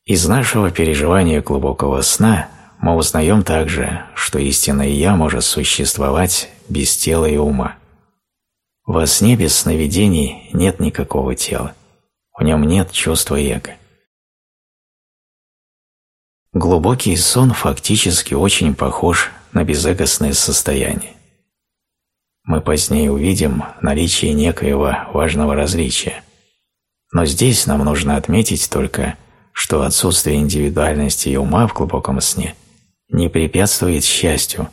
Из нашего переживания глубокого сна мы узнаем также, что истинное «я» может существовать без тела и ума. Во сне без сновидений нет никакого тела, в нем нет чувства эго. Глубокий сон фактически очень похож на безэгостное состояние. Мы позднее увидим наличие некоего важного различия. Но здесь нам нужно отметить только, что отсутствие индивидуальности и ума в глубоком сне не препятствует счастью,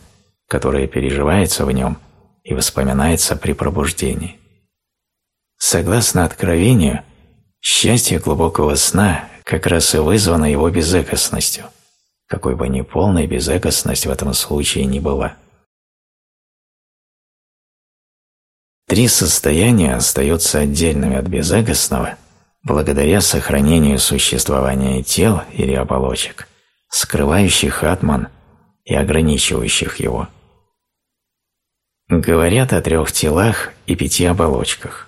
которое переживается в нем и воспоминается при пробуждении. Согласно откровению, счастье глубокого сна как раз и вызвано его безэкостностью, какой бы ни полной безэкостность в этом случае не была. Три состояния остаются отдельными от безэгостного благодаря сохранению существования тел или оболочек, скрывающих атман и ограничивающих его. Говорят о трех телах и пяти оболочках.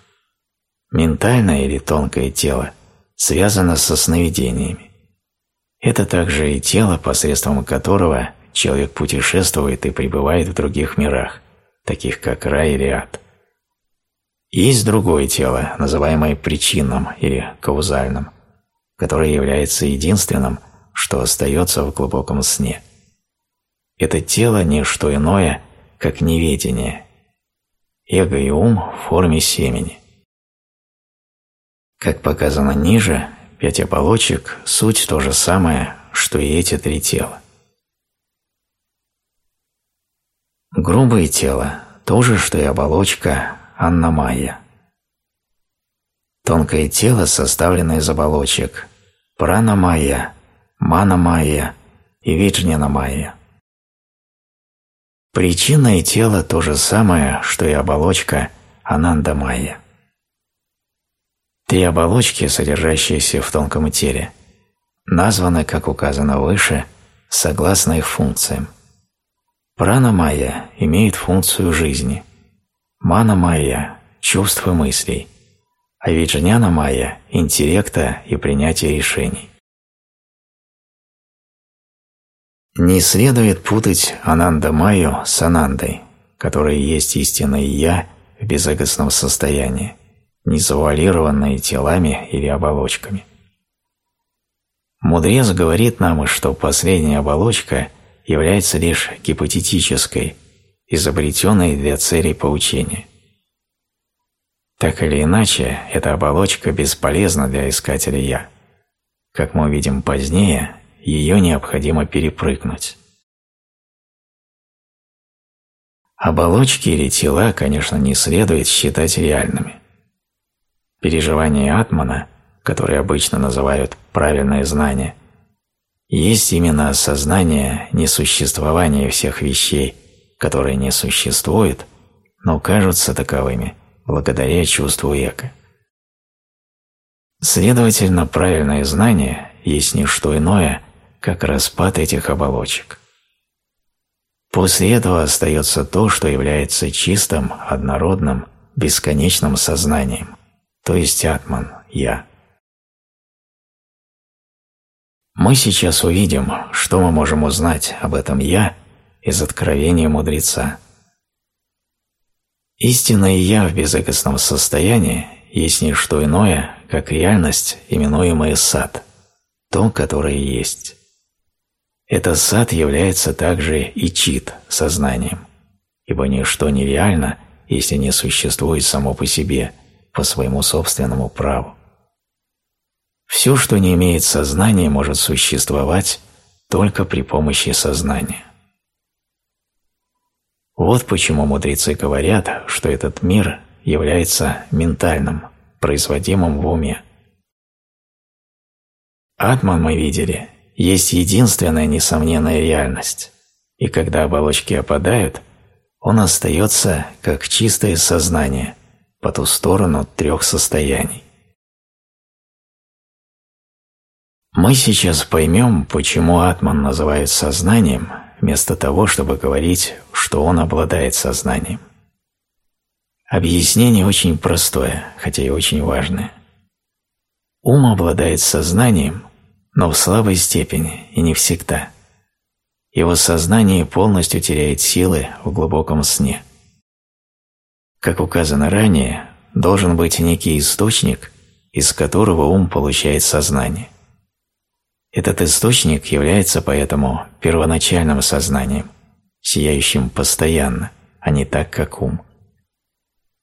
Ментальное или тонкое тело связано со сновидениями. Это также и тело, посредством которого человек путешествует и пребывает в других мирах, таких как рай или ад. Есть другое тело, называемое причинным или каузальным, которое является единственным, что остается в глубоком сне. Это тело – не что иное, как неведение. Эго и ум в форме семени. Как показано ниже, пять оболочек – суть то же самое, что и эти три тела. Грубое тело – то же, что и оболочка Анна-майя. Тонкое тело составлено из оболочек Прана-майя, Мана-майя и Виджнина-майя. Причинное тело то же самое, что и оболочка Ананда-майя. Три оболочки, содержащиеся в тонком теле, названы, как указано выше, согласно их функциям. Прана-майя имеет функцию жизни, Мана-майя – чувства мыслей, а Виджняна-майя – интеллекта и принятия решений. Не следует путать Ананда-майю с Анандой, которая есть истинное «я» в безэгостном состоянии, не завуалированное телами или оболочками. Мудрец говорит нам, что последняя оболочка является лишь гипотетической, изобретенной для целей поучения. Так или иначе, эта оболочка бесполезна для искателя «я». Как мы увидим позднее, ее необходимо перепрыгнуть. Оболочки или тела, конечно, не следует считать реальными. Переживание атмана, которое обычно называют «правильное знание», есть именно осознание несуществования всех вещей, которые не существуют, но кажутся таковыми благодаря чувству эго. Следовательно, правильное знание есть не что иное, как распад этих оболочек. После этого остается то, что является чистым, однородным, бесконечным сознанием, то есть атман, я. Мы сейчас увидим, что мы можем узнать об этом «я» из откровения мудреца. Истинное «я» в безэгостном состоянии есть не что иное, как реальность, именуемая сад, то, которое есть. Этот сад является также и чит, сознанием, ибо ничто нереально, если не существует само по себе, по своему собственному праву. Все, что не имеет сознания, может существовать только при помощи сознания. Вот почему мудрецы говорят, что этот мир является ментальным, производимым в уме. Атман мы видели есть единственная несомненная реальность, и когда оболочки опадают, он остается как чистое сознание по ту сторону трех состояний. Мы сейчас поймем, почему Атман называют сознанием, вместо того, чтобы говорить, что он обладает сознанием. Объяснение очень простое, хотя и очень важное. Ум обладает сознанием, но в слабой степени и не всегда. Его сознание полностью теряет силы в глубоком сне. Как указано ранее, должен быть некий источник, из которого ум получает сознание. Этот источник является поэтому первоначальным сознанием, сияющим постоянно, а не так, как ум.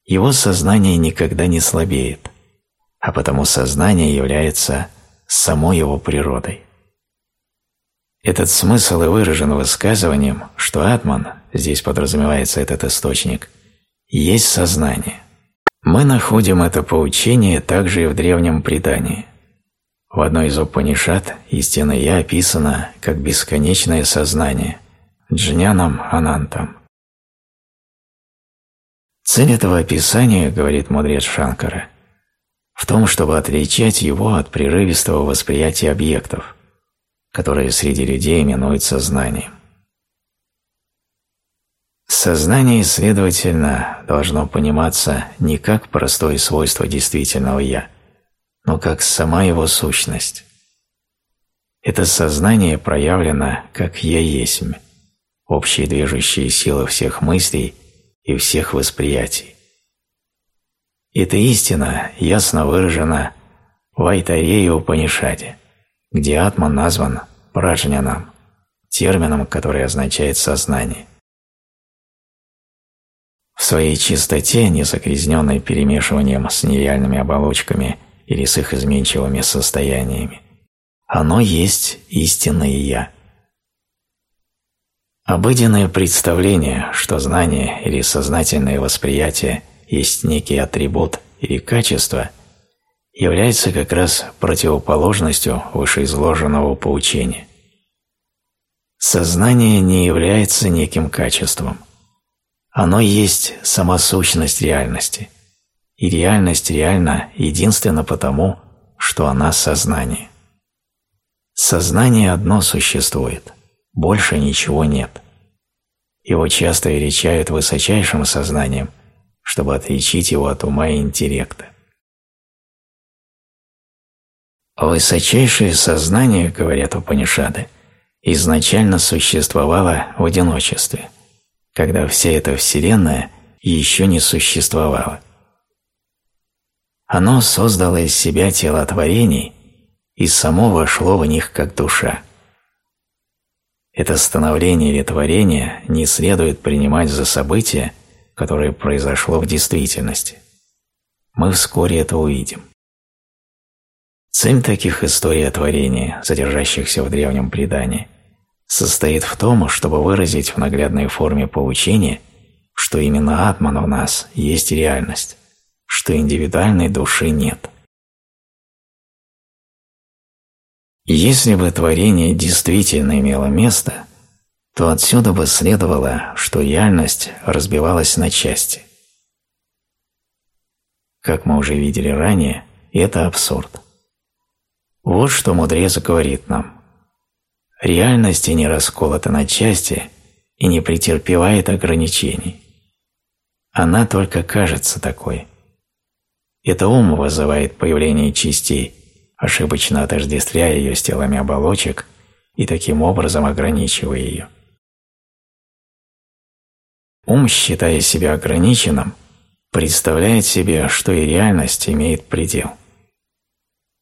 Его сознание никогда не слабеет, а потому сознание является самой его природой. Этот смысл и выражен высказыванием, что атман, здесь подразумевается этот источник, есть сознание. Мы находим это поучение также и в древнем предании – в одной из Упанишат истина «Я» описана как бесконечное сознание, джняном анантам. Цель этого описания, говорит мудрец Шанкара, в том, чтобы отличать его от прерывистого восприятия объектов, которые среди людей именуют сознанием. Сознание, следовательно, должно пониматься не как простое свойство действительного «я», но как сама его сущность. Это сознание проявлено как «я есмь», общие движущие силы всех мыслей и всех восприятий. Эта истина ясно выражена в Айтарее Упанишаде, где Атман назван Праджнянам, термином, который означает «сознание». В своей чистоте, не загрязненной перемешиванием с нереальными оболочками – или с их изменчивыми состояниями. Оно есть истинное «Я». Обыденное представление, что знание или сознательное восприятие есть некий атрибут или качество, является как раз противоположностью вышеизложенного поучения. Сознание не является неким качеством. Оно есть сама сущность реальности – и реальность реальна единственно потому, что она сознание. Сознание одно существует, больше ничего нет. Его часто величают высочайшим сознанием, чтобы отличить его от ума и интеллекта. Высочайшее сознание, говорят Упанишады, изначально существовало в одиночестве, когда вся эта Вселенная еще не существовала. Оно создало из себя тело творений и само вошло в них как душа. Это становление или творение не следует принимать за событие, которое произошло в действительности. Мы вскоре это увидим. Цель таких историй о творении, содержащихся в древнем предании, состоит в том, чтобы выразить в наглядной форме поучения, что именно атман в нас есть реальность что индивидуальной души нет. Если бы творение действительно имело место, то отсюда бы следовало, что реальность разбивалась на части. Как мы уже видели ранее, это абсурд. Вот что мудрец говорит нам. Реальность не расколота на части и не претерпевает ограничений. Она только кажется такой – это ум вызывает появление частей, ошибочно отождествляя ее с телами оболочек и таким образом ограничивая ее. Ум, считая себя ограниченным, представляет себе, что и реальность имеет предел.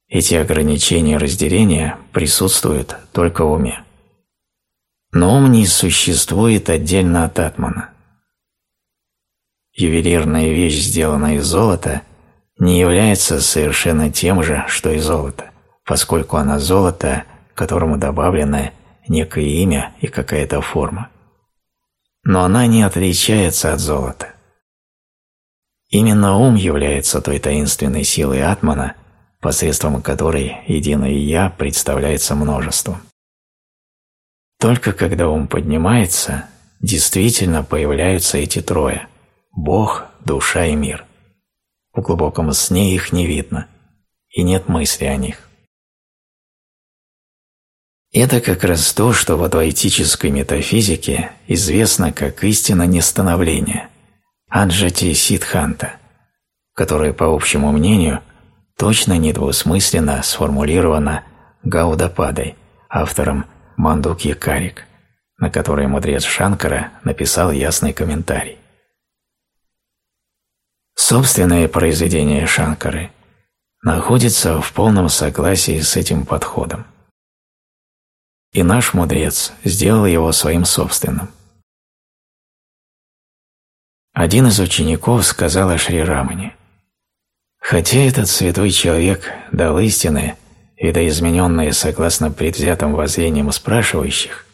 Эти ограничения разделения присутствуют только в уме. Но ум не существует отдельно от атмана. Ювелирная вещь, сделанная из золота – не является совершенно тем же, что и золото, поскольку она золото, которому добавлено некое имя и какая-то форма. Но она не отличается от золота. Именно ум является той таинственной силой атмана, посредством которой единое «я» представляется множеством. Только когда ум поднимается, действительно появляются эти трое – Бог, душа и мир. В глубоком сне их не видно, и нет мысли о них. Это как раз то, что в адвайтической метафизике известно как истина нестановления – Аджати Сидханта, которая, по общему мнению, точно недвусмысленно сформулирована Гаудападой, автором Мандуки Карик, на который мудрец Шанкара написал ясный комментарий. Собственное произведение Шанкары находится в полном согласии с этим подходом. И наш мудрец сделал его своим собственным. Один из учеников сказал о Шри Рамане, «Хотя этот святой человек дал истины, видоизмененные согласно предвзятым воззрениям спрашивающих,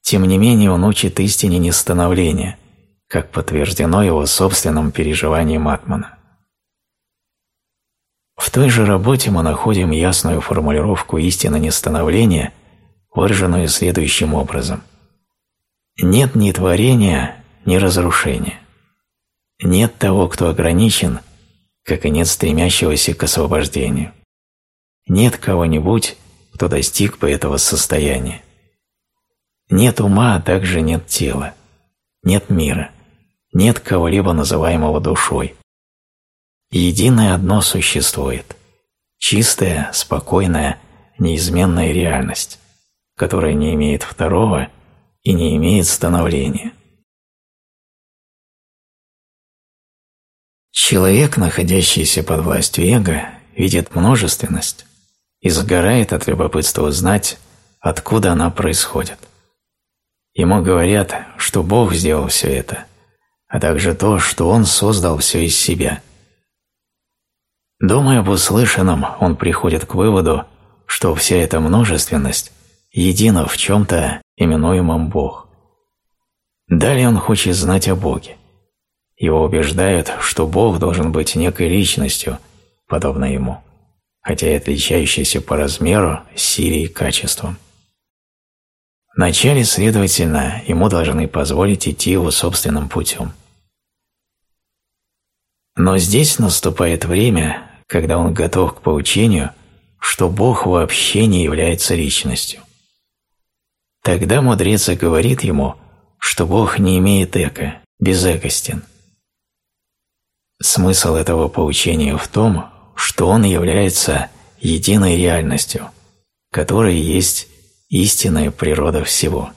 тем не менее он учит истине нестановления, как подтверждено его собственным переживанием Атмана. В той же работе мы находим ясную формулировку истины нестановления, выраженную следующим образом. Нет ни творения, ни разрушения. Нет того, кто ограничен, как и нет стремящегося к освобождению. Нет кого-нибудь, кто достиг бы этого состояния. Нет ума, а также нет тела. Нет мира. Нет кого-либо называемого душой. Единое одно существует. Чистая, спокойная, неизменная реальность, которая не имеет второго и не имеет становления. Человек, находящийся под властью эго, видит множественность и загорает от любопытства узнать, откуда она происходит. Ему говорят, что Бог сделал все это, а также то, что Он создал все из себя. Думая об услышанном, он приходит к выводу, что вся эта множественность едина в чем-то, именуемом Бог. Далее он хочет знать о Боге. Его убеждают, что Бог должен быть некой личностью, подобно Ему, хотя и отличающейся по размеру, силе и качествам. Вначале, следовательно, ему должны позволить идти его собственным путем. Но здесь наступает время, когда он готов к поучению, что Бог вообще не является личностью. Тогда мудрец говорит ему, что Бог не имеет эго, безэгостен. Смысл этого поучения в том, что он является единой реальностью, которая есть истинная природа всего.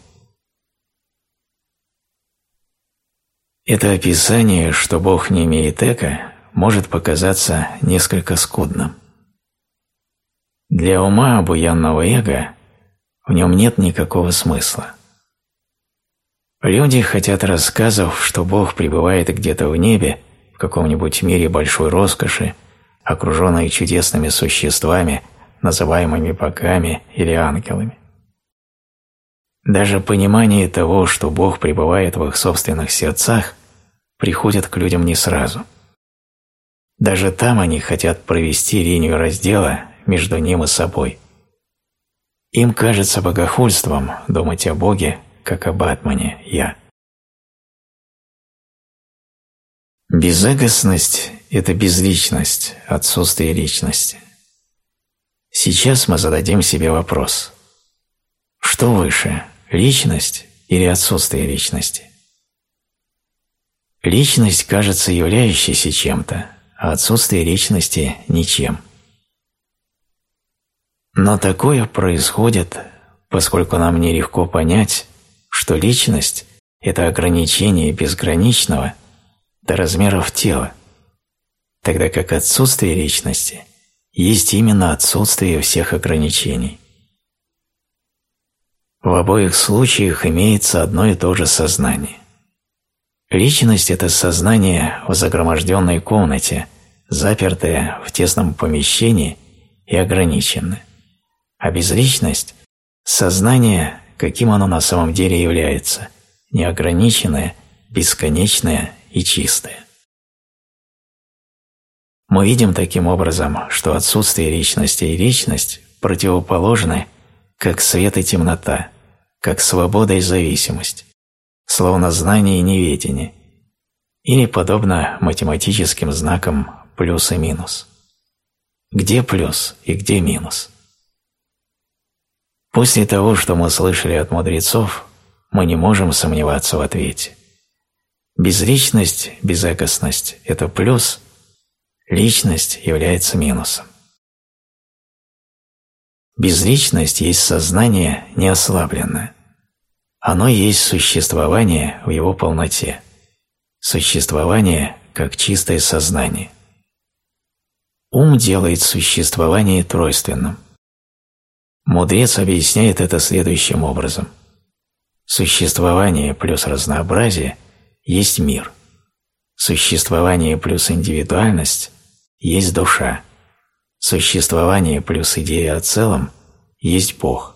Это описание, что Бог не имеет эго, может показаться несколько скудным. Для ума обуянного эго в нем нет никакого смысла. Люди хотят рассказов, что Бог пребывает где-то в небе, в каком-нибудь мире большой роскоши, окруженный чудесными существами, называемыми богами или ангелами. Даже понимание того, что Бог пребывает в их собственных сердцах, приходит к людям не сразу. Даже там они хотят провести линию раздела между ним и собой. Им кажется богохульством думать о Боге, как об Атмане «Я». Безэгостность – это безличность, отсутствие личности. Сейчас мы зададим себе вопрос. Что выше Личность или отсутствие личности? Личность кажется являющейся чем-то, а отсутствие личности – ничем. Но такое происходит, поскольку нам нелегко понять, что личность – это ограничение безграничного до размеров тела, тогда как отсутствие личности есть именно отсутствие всех ограничений. В обоих случаях имеется одно и то же сознание. Личность – это сознание в загроможденной комнате, запертое в тесном помещении и ограниченное. А безличность – сознание, каким оно на самом деле является, неограниченное, бесконечное и чистое. Мы видим таким образом, что отсутствие личности и личность противоположны как свет и темнота, как свобода и зависимость, словно знание и неведение, или подобно математическим знакам плюс и минус. Где плюс и где минус? После того, что мы слышали от мудрецов, мы не можем сомневаться в ответе. Безличность, безэкостность – это плюс, личность является минусом. Безличность есть сознание неослабленное. Оно есть существование в его полноте. Существование как чистое сознание. Ум делает существование тройственным. Мудрец объясняет это следующим образом. Существование плюс разнообразие есть мир. Существование плюс индивидуальность есть душа. Существование плюс идея о целом есть Бог.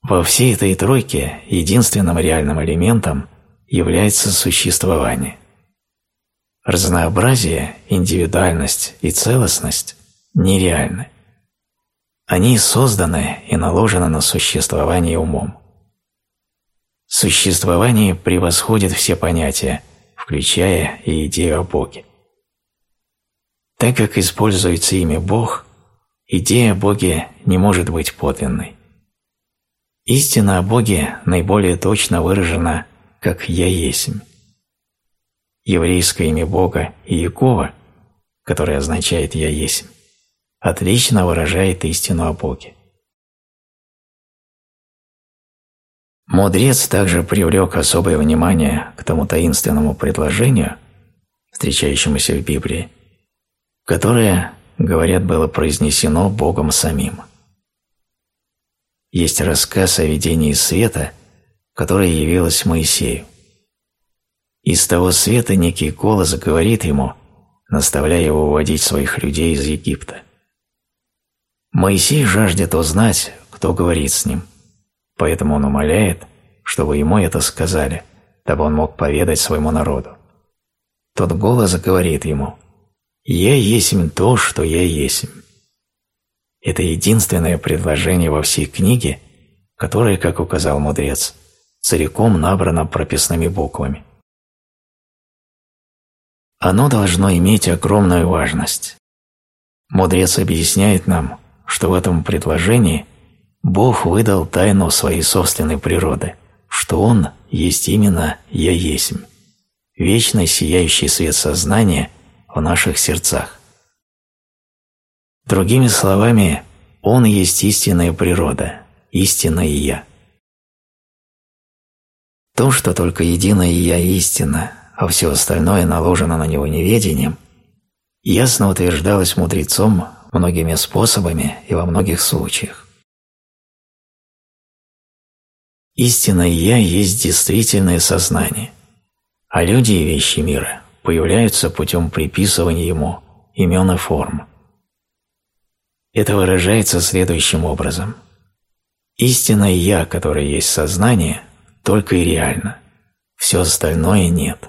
Во всей этой тройке единственным реальным элементом является существование. Разнообразие, индивидуальность и целостность нереальны. Они созданы и наложены на существование умом. Существование превосходит все понятия, включая и идею о Боге. Так как используется имя Бог, идея о Боге не может быть подлинной. Истина о Боге наиболее точно выражена как «Я есмь». Еврейское имя Бога Иегова, которое означает «Я есмь», отлично выражает истину о Боге. Мудрец также привлек особое внимание к тому таинственному предложению, встречающемуся в Библии, которое, говорят, было произнесено Богом самим. Есть рассказ о видении света, которое явилось Моисею. Из того света некий голос говорит ему, наставляя его уводить своих людей из Египта. Моисей жаждет узнать, кто говорит с ним, поэтому он умоляет, чтобы ему это сказали, дабы он мог поведать своему народу. Тот голос говорит ему «Я есмь то, что я есмь». Это единственное предложение во всей книге, которое, как указал мудрец, целиком набрано прописными буквами. Оно должно иметь огромную важность. Мудрец объясняет нам, что в этом предложении Бог выдал тайну своей собственной природы, что Он есть именно «Я есмь», вечный сияющий свет сознания в наших сердцах. Другими словами, Он есть истинная природа, истинное «Я». То, что только единое «Я» истина, а все остальное наложено на него неведением, ясно утверждалось мудрецом многими способами и во многих случаях. Истинное «Я» есть действительное сознание, а люди и вещи мира появляются путем приписывания ему имен и форм. Это выражается следующим образом. Истинное «Я», которое есть сознание, только и реально, все остальное нет.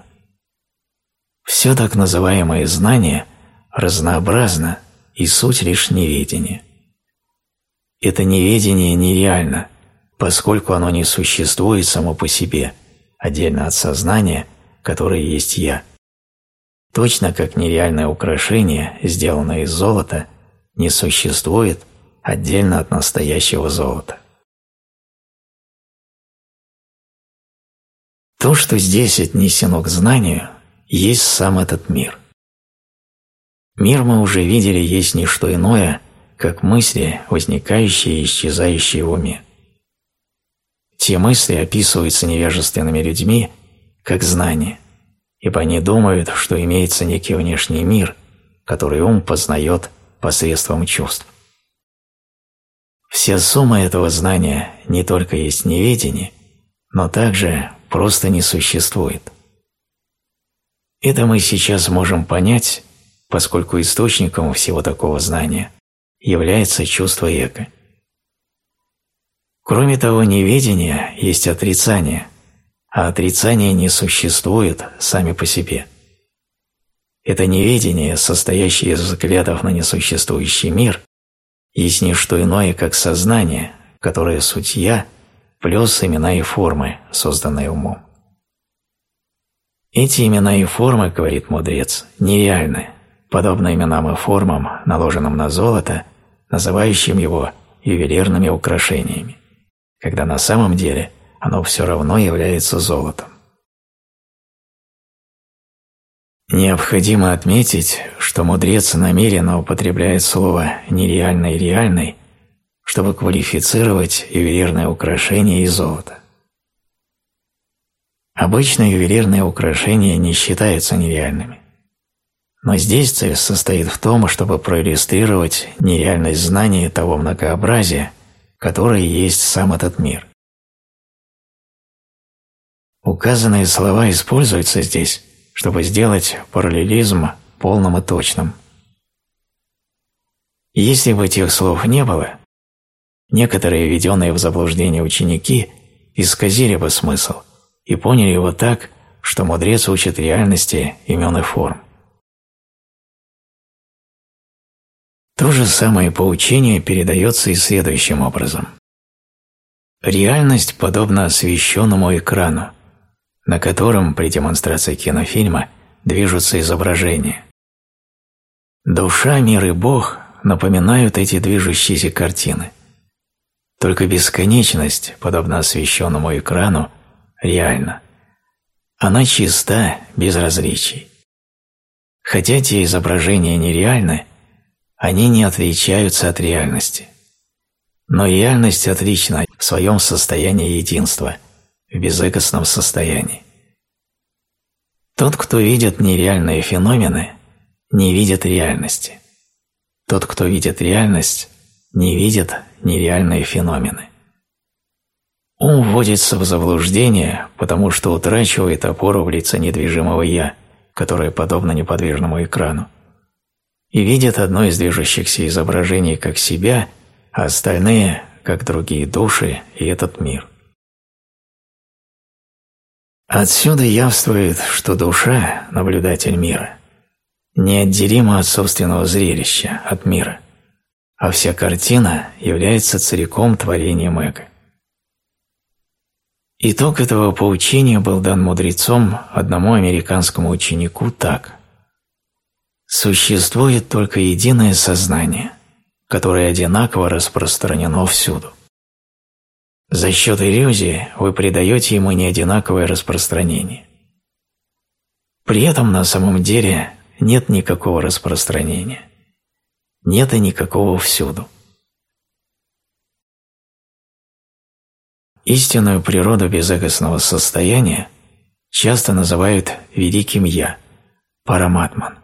Все так называемое знание разнообразно и суть лишь неведение. Это неведение нереально, поскольку оно не существует само по себе, отдельно от сознания, которое есть «я». Точно как нереальное украшение, сделанное из золота, не существует отдельно от настоящего золота. То, что здесь отнесено к знанию, есть сам этот мир. Мир мы уже видели есть не что иное, как мысли, возникающие и исчезающие в уме. Те мысли описываются невежественными людьми как знания, ибо они думают, что имеется некий внешний мир, который ум познает посредством чувств. Вся сумма этого знания не только есть неведение, но также просто не существует. Это мы сейчас можем понять, поскольку источником всего такого знания является чувство эго. Кроме того, неведение есть отрицание, а отрицание не существует сами по себе. Это неведение, состоящее из взглядов на несуществующий мир, есть не что иное, как сознание, которое суть «я», плюс имена и формы, созданные умом. Эти имена и формы, говорит мудрец, нереальны, подобно именам и формам, наложенным на золото, называющим его ювелирными украшениями, когда на самом деле оно все равно является золотом. Необходимо отметить, что мудрец намеренно употребляет слово «нереальный» и «реальный», чтобы квалифицировать ювелирное украшение из золота. Обычно ювелирные украшения не считаются нереальными. Но здесь цель состоит в том, чтобы проиллюстрировать нереальность знания того многообразия, которое есть сам этот мир. Указанные слова используются здесь, чтобы сделать параллелизм полным и точным. Если бы этих слов не было, некоторые введенные в заблуждение ученики исказили бы смысл и поняли его так, что мудрец учит реальности имен и форм. То же самое поучение передается и следующим образом. Реальность подобна освещенному экрану, на котором при демонстрации кинофильма движутся изображения. Душа, мир и Бог напоминают эти движущиеся картины. Только бесконечность, подобно освещенному экрану, реальна. Она чиста, без различий. Хотя те изображения нереальны, они не отличаются от реальности. Но реальность отлична в своем состоянии единства – в безэгостном состоянии. Тот, кто видит нереальные феномены, не видит реальности. Тот, кто видит реальность, не видит нереальные феномены. Ум вводится в заблуждение, потому что утрачивает опору в лице недвижимого «я», которое подобно неподвижному экрану, и видит одно из движущихся изображений как себя, а остальные – как другие души и этот мир. Отсюда явствует, что душа – наблюдатель мира, неотделима от собственного зрелища, от мира, а вся картина является целиком творением эго. Итог этого поучения был дан мудрецом одному американскому ученику так. Существует только единое сознание, которое одинаково распространено всюду. За счет иллюзии вы придаете ему неодинаковое распространение. При этом на самом деле нет никакого распространения. Нет и никакого всюду. Истинную природу безэгостного состояния часто называют «великим Я» – Параматман.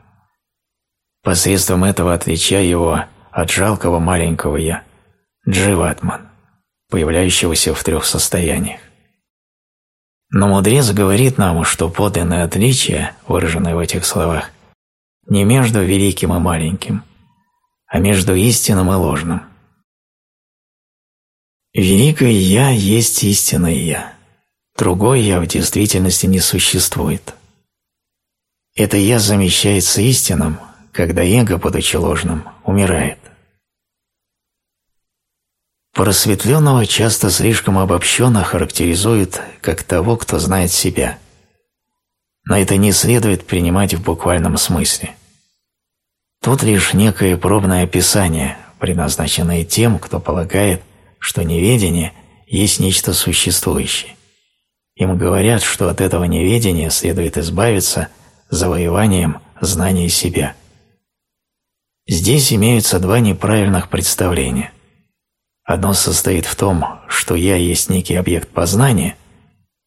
Посредством этого отличая его от жалкого маленького «я» – Дживатман появляющегося в трех состояниях. Но мудрец говорит нам, что подлинное отличие, выраженное в этих словах, не между великим и маленьким, а между истинным и ложным. Великое Я есть истинное Я. Другое Я в действительности не существует. Это Я замещается истинным, когда эго, будучи ложным, умирает. Просветленного часто слишком обобщенно характеризуют как того, кто знает себя. Но это не следует принимать в буквальном смысле. Тут лишь некое пробное описание, предназначенное тем, кто полагает, что неведение есть нечто существующее. Им говорят, что от этого неведения следует избавиться завоеванием знания себя. Здесь имеются два неправильных представления. Одно состоит в том, что я есть некий объект познания,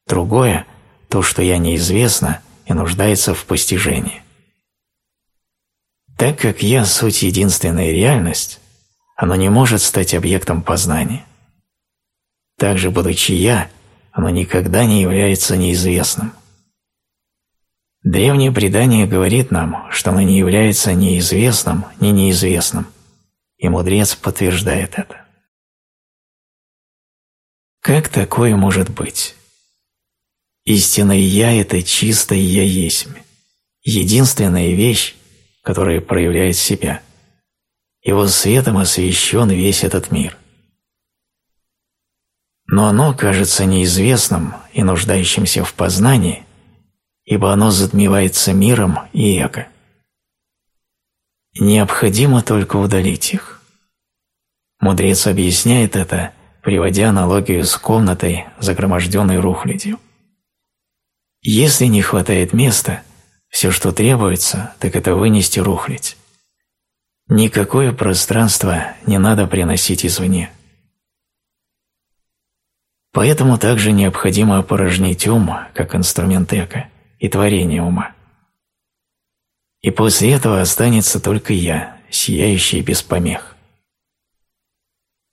другое – то, что я неизвестно и нуждается в постижении. Так как я – суть единственная реальность, оно не может стать объектом познания. Также, будучи я, оно никогда не является неизвестным. Древнее предание говорит нам, что оно не является ни известным, ни неизвестным, и мудрец подтверждает это. Как такое может быть? Истинное «Я» – это чистое «Я есть», единственная вещь, которая проявляет себя. Его светом освещен весь этот мир. но оно кажется неизвестным и нуждающимся в познании, ибо оно затмевается миром и эго. Необходимо только удалить их. Мудрец объясняет это, приводя аналогию с комнатой, загроможденной рухлядью. Если не хватает места, все, что требуется, так это вынести рухлядь. Никакое пространство не надо приносить извне. Поэтому также необходимо опорожнить ум, как инструмент эко, и творение ума. И после этого останется только «я», сияющий без помех.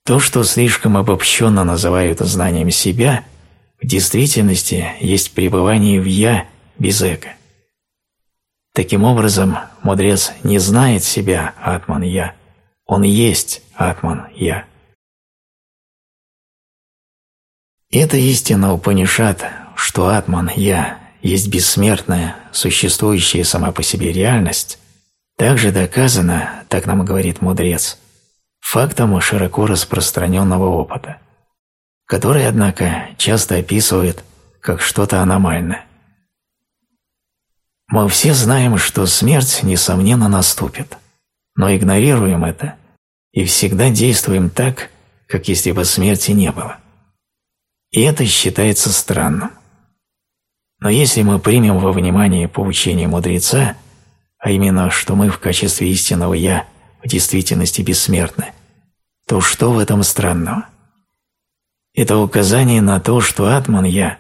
То, что слишком обобщенно называют знанием себя, в действительности есть пребывание в «я» без эго. Таким образом, мудрец не знает себя, Атман-Я, он есть Атман-Я. Это истина Упанишат, что Атман-Я есть бессмертная, существующая сама по себе реальность, также доказано, так нам говорит мудрец, фактом широко распространенного опыта, который, однако, часто описывает как что-то аномальное. Мы все знаем, что смерть, несомненно, наступит, но игнорируем это и всегда действуем так, как если бы смерти не было. И это считается странным. Но если мы примем во внимание поучение мудреца, а именно, что мы в качестве истинного «я» в действительности бессмертны, то что в этом странного? Это указание на то, что Атман-Я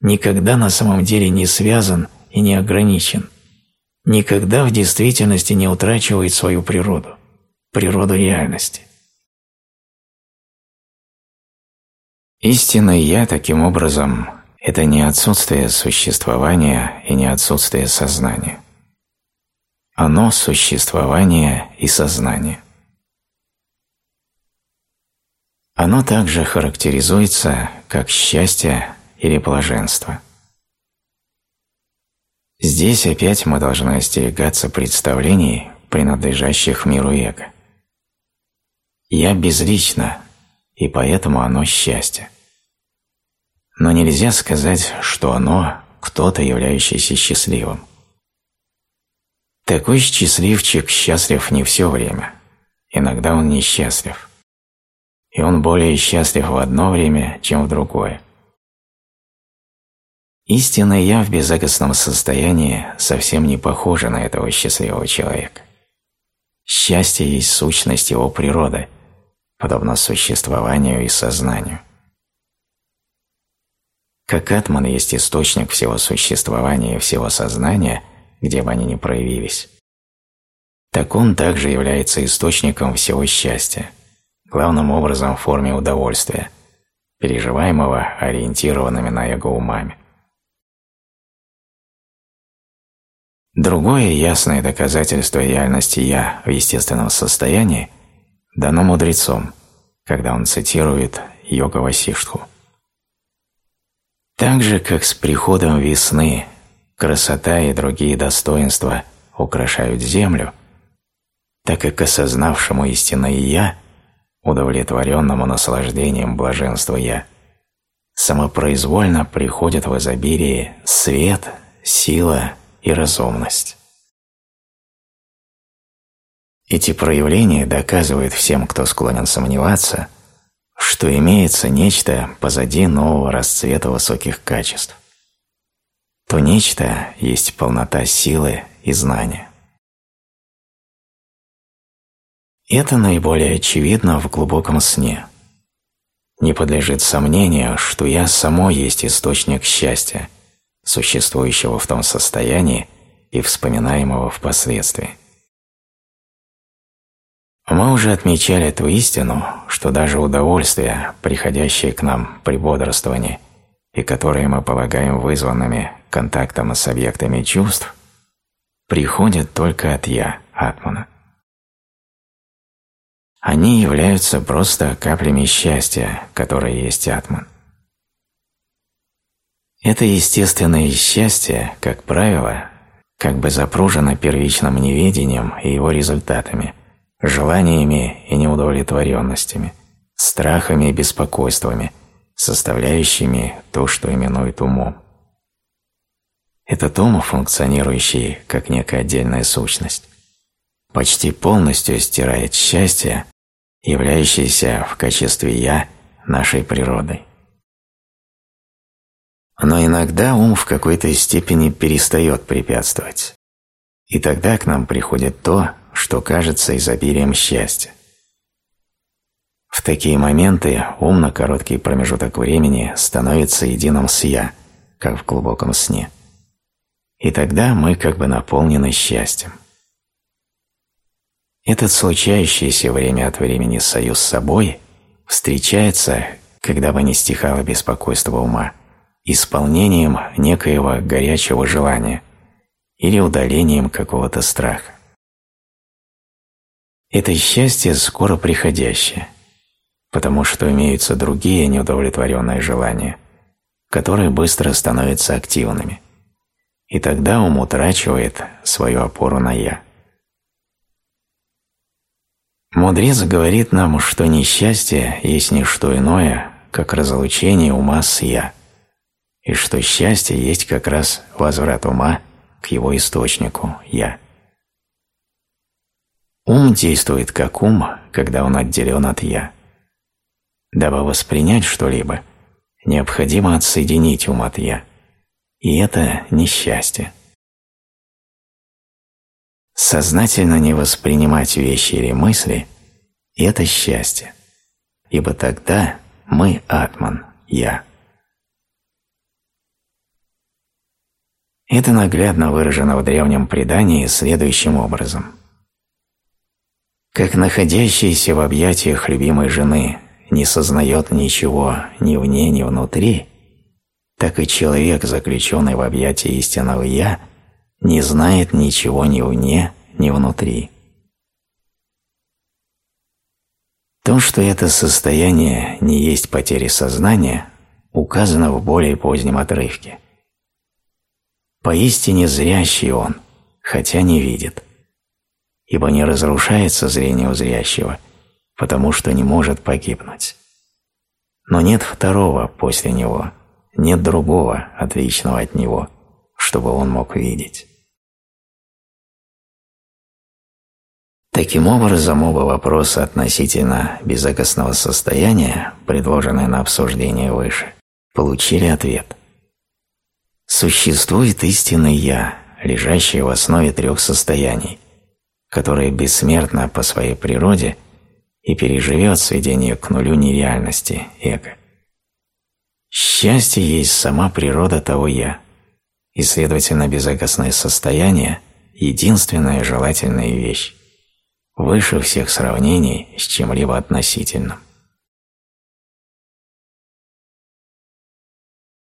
никогда на самом деле не связан и не ограничен, никогда в действительности не утрачивает свою природу, природу реальности. Истинное «я» таким образом – это не отсутствие существования и не отсутствие сознания. Оно – существование и сознание. Оно также характеризуется как счастье или блаженство. Здесь опять мы должны остерегаться представлений, принадлежащих миру эго. «Я безлично», и поэтому оно счастье. Но нельзя сказать, что оно – кто-то, являющийся счастливым. Такой счастливчик счастлив не все время, иногда он несчастлив. И он более счастлив в одно время, чем в другое. Истинное «я» в безагостном состоянии совсем не похоже на этого счастливого человека. Счастье есть сущность его природы – подобно существованию и сознанию. Как атман есть источник всего существования и всего сознания, где бы они ни проявились, так он также является источником всего счастья, главным образом в форме удовольствия, переживаемого ориентированными на эго умами. Другое ясное доказательство реальности «я» в естественном состоянии – дано мудрецом, когда он цитирует йога Васиштху. Так же, как с приходом весны красота и другие достоинства украшают землю, так и к осознавшему истинное «я», удовлетворенному наслаждением блаженства «я», самопроизвольно приходят в изобилии свет, сила и разумность. Эти проявления доказывают всем, кто склонен сомневаться, что имеется нечто позади нового расцвета высоких качеств. То нечто есть полнота силы и знания. Это наиболее очевидно в глубоком сне. Не подлежит сомнению, что я само есть источник счастья, существующего в том состоянии и вспоминаемого впоследствии. Мы уже отмечали эту истину, что даже удовольствия, приходящие к нам при бодрствовании и которые мы полагаем вызванными контактом с объектами чувств, приходят только от «я», Атмана. Они являются просто каплями счастья, которые есть Атман. Это естественное счастье, как правило, как бы запружено первичным неведением и его результатами – желаниями и неудовлетворенностями, страхами и беспокойствами, составляющими то, что именуют умом. Этот ум, функционирующий как некая отдельная сущность, почти полностью стирает счастье, являющееся в качестве «я» нашей природой. Но иногда ум в какой-то степени перестает препятствовать, и тогда к нам приходит то, что кажется изобилием счастья. В такие моменты ум на короткий промежуток времени становится единым с «я», как в глубоком сне. И тогда мы как бы наполнены счастьем. Этот случающийся время от времени союз с собой встречается, когда бы не стихало беспокойство ума, исполнением некоего горячего желания или удалением какого-то страха. Это счастье скоро приходящее, потому что имеются другие неудовлетворенные желания, которые быстро становятся активными, и тогда ум утрачивает свою опору на «я». Мудрец говорит нам, что несчастье есть не что иное, как разлучение ума с «я», и что счастье есть как раз возврат ума к его источнику «я». Ум действует как ум, когда он отделен от «я». Дабы воспринять что-либо, необходимо отсоединить ум от «я». И это несчастье. Сознательно не воспринимать вещи или мысли – это счастье, ибо тогда мы атман, я. Это наглядно выражено в древнем предании следующим образом. Как находящийся в объятиях любимой жены не сознает ничего ни вне, ни внутри, так и человек, заключенный в объятии истинного «Я», не знает ничего ни вне, ни внутри. То, что это состояние не есть потери сознания, указано в более позднем отрывке. Поистине зрящий он, хотя не видит – ибо не разрушается зрение у зрящего, потому что не может погибнуть. Но нет второго после него, нет другого, отличного от него, чтобы он мог видеть. Таким образом, оба вопроса относительно безопасного состояния, предложенные на обсуждение выше, получили ответ. Существует истинный «Я», лежащее в основе трех состояний – которое бессмертно по своей природе и переживет сведение к нулю нереальности эго. Счастье есть сама природа того «я», и, следовательно, безопасное состояние – единственная желательная вещь, выше всех сравнений с чем-либо относительным.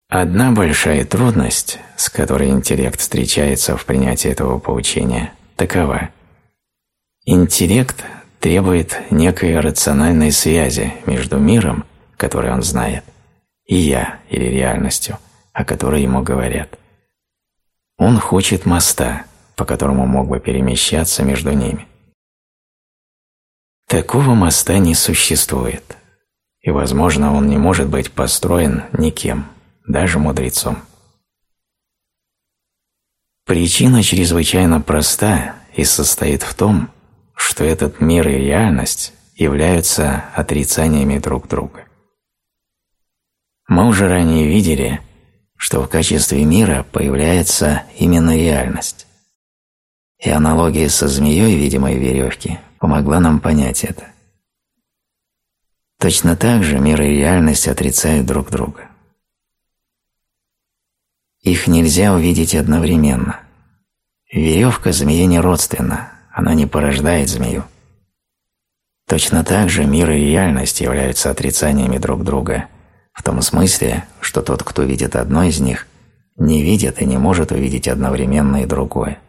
Одна большая трудность, с которой интеллект встречается в принятии этого поучения, такова – Интеллект требует некой рациональной связи между миром, который он знает, и «я» или реальностью, о которой ему говорят. Он хочет моста, по которому мог бы перемещаться между ними. Такого моста не существует, и, возможно, он не может быть построен никем, даже мудрецом. Причина чрезвычайно проста и состоит в том, что этот мир и реальность являются отрицаниями друг друга. Мы уже ранее видели, что в качестве мира появляется именно реальность. И аналогия со змеей видимой веревки помогла нам понять это. Точно так же мир и реальность отрицают друг друга. Их нельзя увидеть одновременно. Веревка змее не родственна, она не порождает змею. Точно так же мир и реальность являются отрицаниями друг друга, в том смысле, что тот, кто видит одно из них, не видит и не может увидеть одновременно и другое.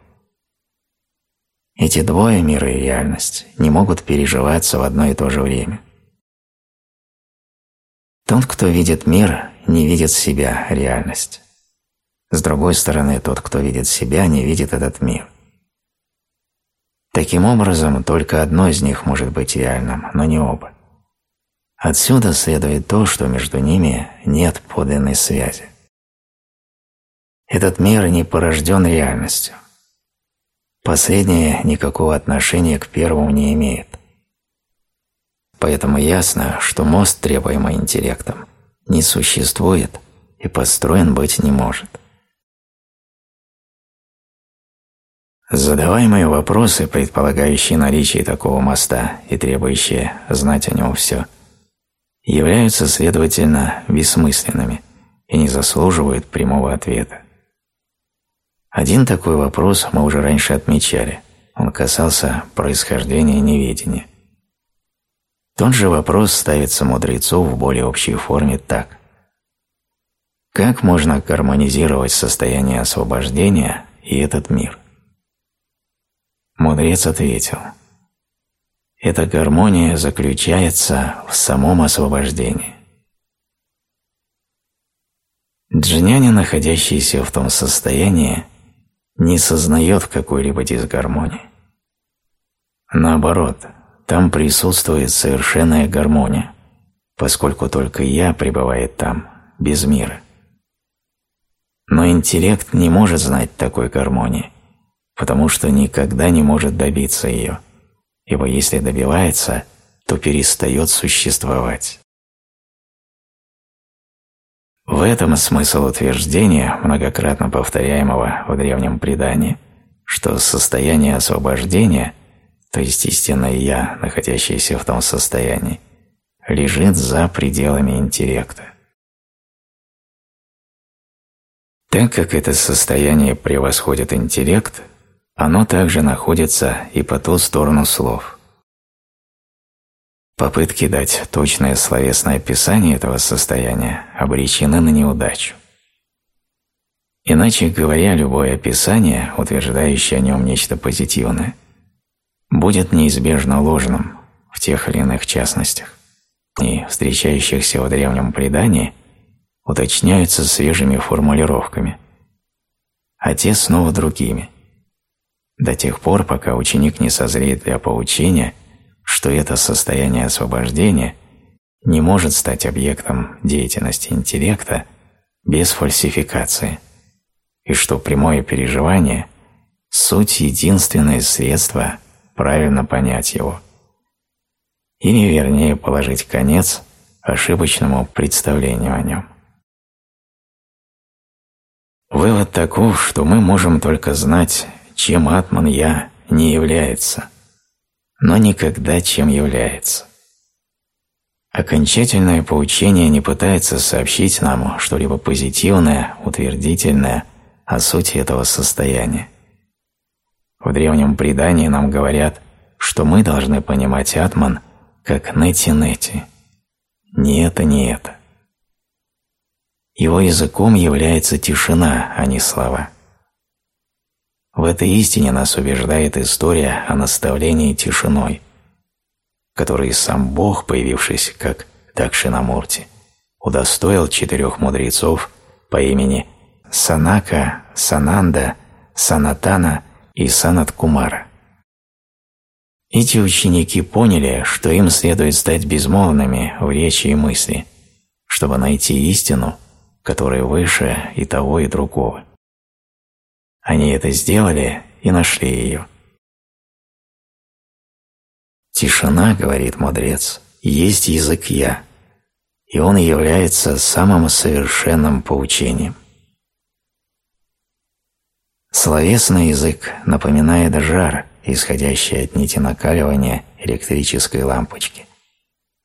Эти двое, мир и реальность, не могут переживаться в одно и то же время. Тот, кто видит мир, не видит себя, реальность. С другой стороны, тот, кто видит себя, не видит этот мир. Таким образом, только одно из них может быть реальным, но не оба. Отсюда следует то, что между ними нет подлинной связи. Этот мир не порожден реальностью. Последнее никакого отношения к первому не имеет. Поэтому ясно, что мост, требуемый интеллектом, не существует и построен быть не может. Задаваемые вопросы, предполагающие наличие такого моста и требующие знать о нем все, являются, следовательно, бессмысленными и не заслуживают прямого ответа. Один такой вопрос мы уже раньше отмечали. Он касался происхождения неведения. Тот же вопрос ставится мудрецов в более общей форме так. Как можно гармонизировать состояние освобождения и этот мир? Мудрец ответил. Эта гармония заключается в самом освобождении. Джняни, находящийся в том состоянии, не сознает какой-либо дисгармонии. Наоборот, там присутствует совершенная гармония, поскольку только «я» пребывает там, без мира. Но интеллект не может знать такой гармонии, потому что никогда не может добиться ее, ибо если добивается, то перестает существовать. В этом смысл утверждения, многократно повторяемого в древнем предании, что состояние освобождения, то есть истинное «я», находящееся в том состоянии, лежит за пределами интеллекта. Так как это состояние превосходит интеллект, оно также находится и по ту сторону слов. Попытки дать точное словесное описание этого состояния обречены на неудачу. Иначе говоря, любое описание, утверждающее о нем нечто позитивное, будет неизбежно ложным в тех или иных частностях, и встречающихся в древнем предании уточняются свежими формулировками, а те снова другими, до тех пор, пока ученик не созреет для поучения – что это состояние освобождения не может стать объектом деятельности интеллекта без фальсификации, и что прямое переживание – суть единственное средство правильно понять его. Или, вернее, положить конец ошибочному представлению о нем. Вывод таков, что мы можем только знать, чем Атман Я не является, но никогда чем является. Окончательное поучение не пытается сообщить нам что-либо позитивное, утвердительное о сути этого состояния. В древнем предании нам говорят, что мы должны понимать атман как нети-нети. Не это, не это. Его языком является тишина, а не слова. В этой истине нас убеждает история о наставлении тишиной, который сам Бог, появившись как Дакшинамурти, удостоил четырех мудрецов по имени Санака, Сананда, Санатана и Санаткумара. Эти ученики поняли, что им следует стать безмолвными в речи и мысли, чтобы найти истину, которая выше и того, и другого. Они это сделали и нашли ее. Тишина, говорит мудрец, есть язык «я», и он является самым совершенным поучением. Словесный язык напоминает жар, исходящий от нити накаливания электрической лампочки,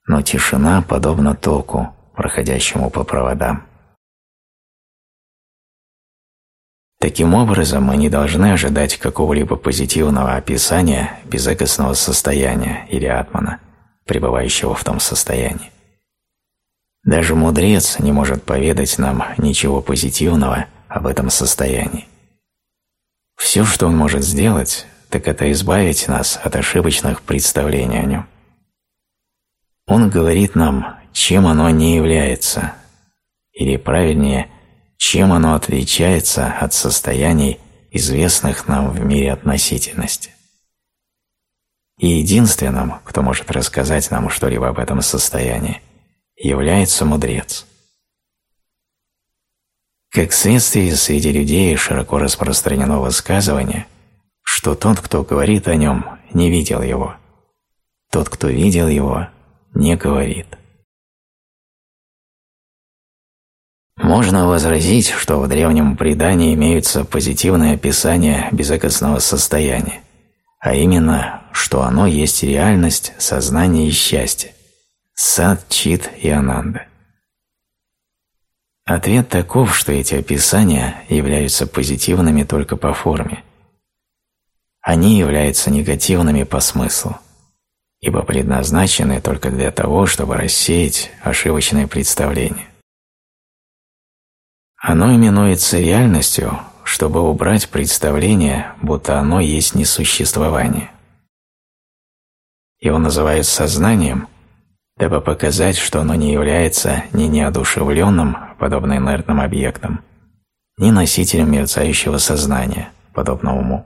но тишина подобна току, проходящему по проводам. Таким образом, мы не должны ожидать какого-либо позитивного описания безэгостного состояния или атмана, пребывающего в том состоянии. Даже мудрец не может поведать нам ничего позитивного об этом состоянии. Все, что он может сделать, так это избавить нас от ошибочных представлений о нем. Он говорит нам, чем оно не является, или правильнее – чем оно отличается от состояний, известных нам в мире относительности. И единственным, кто может рассказать нам что-либо об этом состоянии, является мудрец. Как следствие, среди людей широко распространено высказывание, что тот, кто говорит о нем, не видел его. Тот, кто видел его, не говорит. Можно возразить, что в древнем предании имеются позитивные описания безыкостного состояния, а именно, что оно есть реальность, сознание и счастье, сад, чит и ананда. Ответ таков, что эти описания являются позитивными только по форме. Они являются негативными по смыслу, ибо предназначены только для того, чтобы рассеять ошибочное представление. Оно именуется реальностью, чтобы убрать представление, будто оно есть несуществование. Его называют сознанием, дабы показать, что оно не является ни неодушевленным, подобно инертным объектам, ни носителем мерцающего сознания, подобно уму.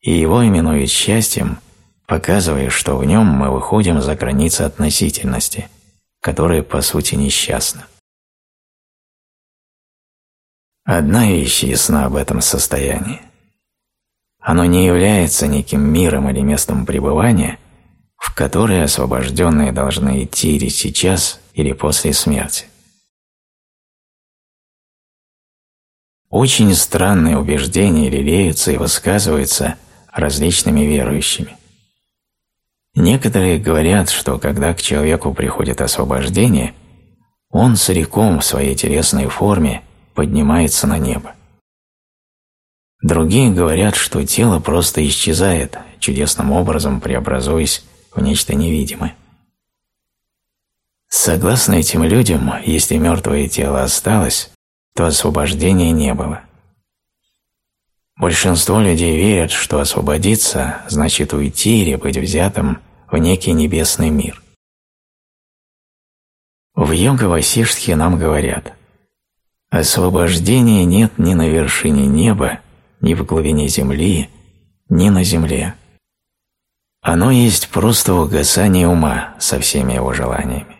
И его именуют счастьем, показывая, что в нем мы выходим за границы относительности, которая по сути несчастна. Одна вещь ясна об этом состоянии. Оно не является неким миром или местом пребывания, в которое освобожденные должны идти или сейчас, или после смерти. Очень странные убеждения лелеются и высказываются различными верующими. Некоторые говорят, что когда к человеку приходит освобождение, он целиком в своей телесной форме поднимается на небо. Другие говорят, что тело просто исчезает, чудесным образом преобразуясь в нечто невидимое. Согласно этим людям, если мертвое тело осталось, то освобождения не было. Большинство людей верят, что освободиться значит уйти или быть взятым в некий небесный мир. В йога-васиштхе нам говорят – Освобождения нет ни на вершине неба, ни в глубине земли, ни на земле. Оно есть просто угасание ума со всеми его желаниями.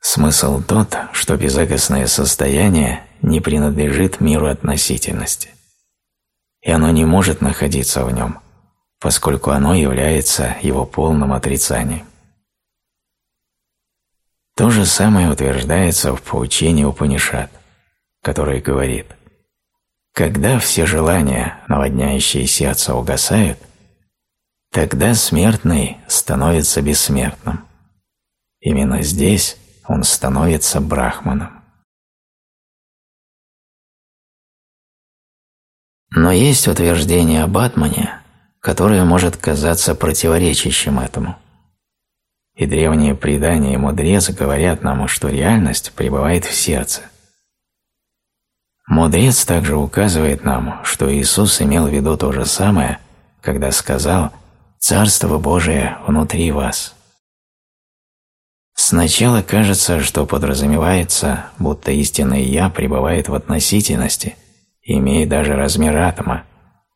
Смысл тот, что безагостное состояние не принадлежит миру относительности, и оно не может находиться в нем, поскольку оно является его полным отрицанием. То же самое утверждается в поучении Упанишат, который говорит «Когда все желания, наводняющие сердце, угасают, тогда смертный становится бессмертным. Именно здесь он становится брахманом». Но есть утверждение об атмане, которое может казаться противоречащим этому – и древние предания и мудрец говорят нам, что реальность пребывает в сердце. Мудрец также указывает нам, что Иисус имел в виду то же самое, когда сказал «Царство Божие внутри вас». Сначала кажется, что подразумевается, будто истинное «Я» пребывает в относительности, имея даже размер атома,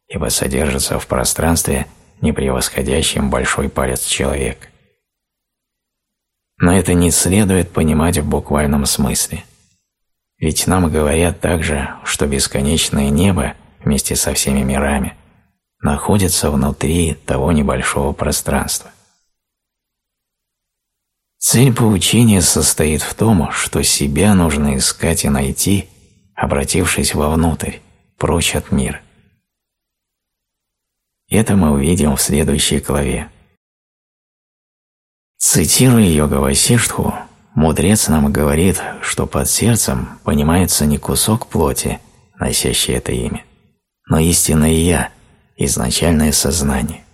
ибо содержится в пространстве, не превосходящем большой палец человека. Но это не следует понимать в буквальном смысле. Ведь нам говорят также, что бесконечное небо вместе со всеми мирами находится внутри того небольшого пространства. Цель поучения состоит в том, что себя нужно искать и найти, обратившись вовнутрь, прочь от мира. Это мы увидим в следующей главе. Цитируя йога Васиштху, мудрец нам говорит, что под сердцем понимается не кусок плоти, носящий это имя, но истинное «я», изначальное сознание.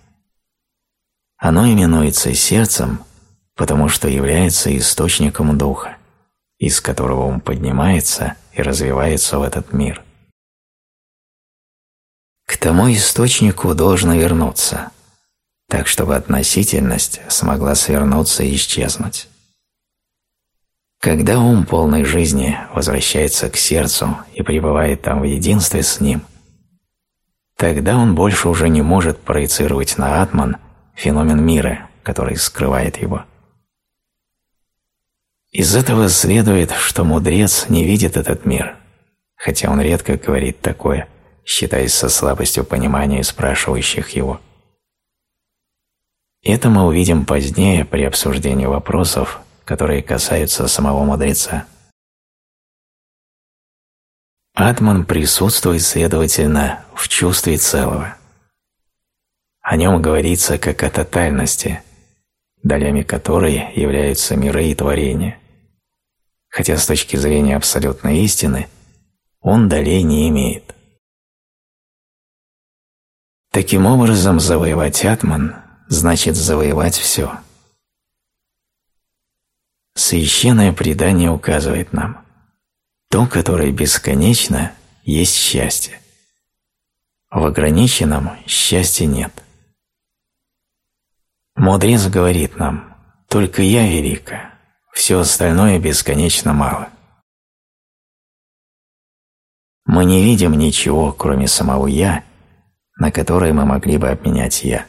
Оно именуется сердцем, потому что является источником духа, из которого он поднимается и развивается в этот мир. К тому источнику должно вернуться – так чтобы относительность смогла свернуться и исчезнуть. Когда ум полной жизни возвращается к сердцу и пребывает там в единстве с ним, тогда он больше уже не может проецировать на атман феномен мира, который скрывает его. Из этого следует, что мудрец не видит этот мир, хотя он редко говорит такое, считаясь со слабостью понимания спрашивающих его. Это мы увидим позднее при обсуждении вопросов, которые касаются самого мудреца. Атман присутствует, следовательно, в чувстве целого. О нем говорится как о тотальности, долями которой являются миры и творения. Хотя с точки зрения абсолютной истины он долей не имеет. Таким образом, завоевать Атман значит завоевать все. Священное предание указывает нам, то, которое бесконечно, есть счастье. В ограниченном счастья нет. Мудрец говорит нам, только я велика, все остальное бесконечно мало. Мы не видим ничего, кроме самого «я», на которое мы могли бы обменять «я».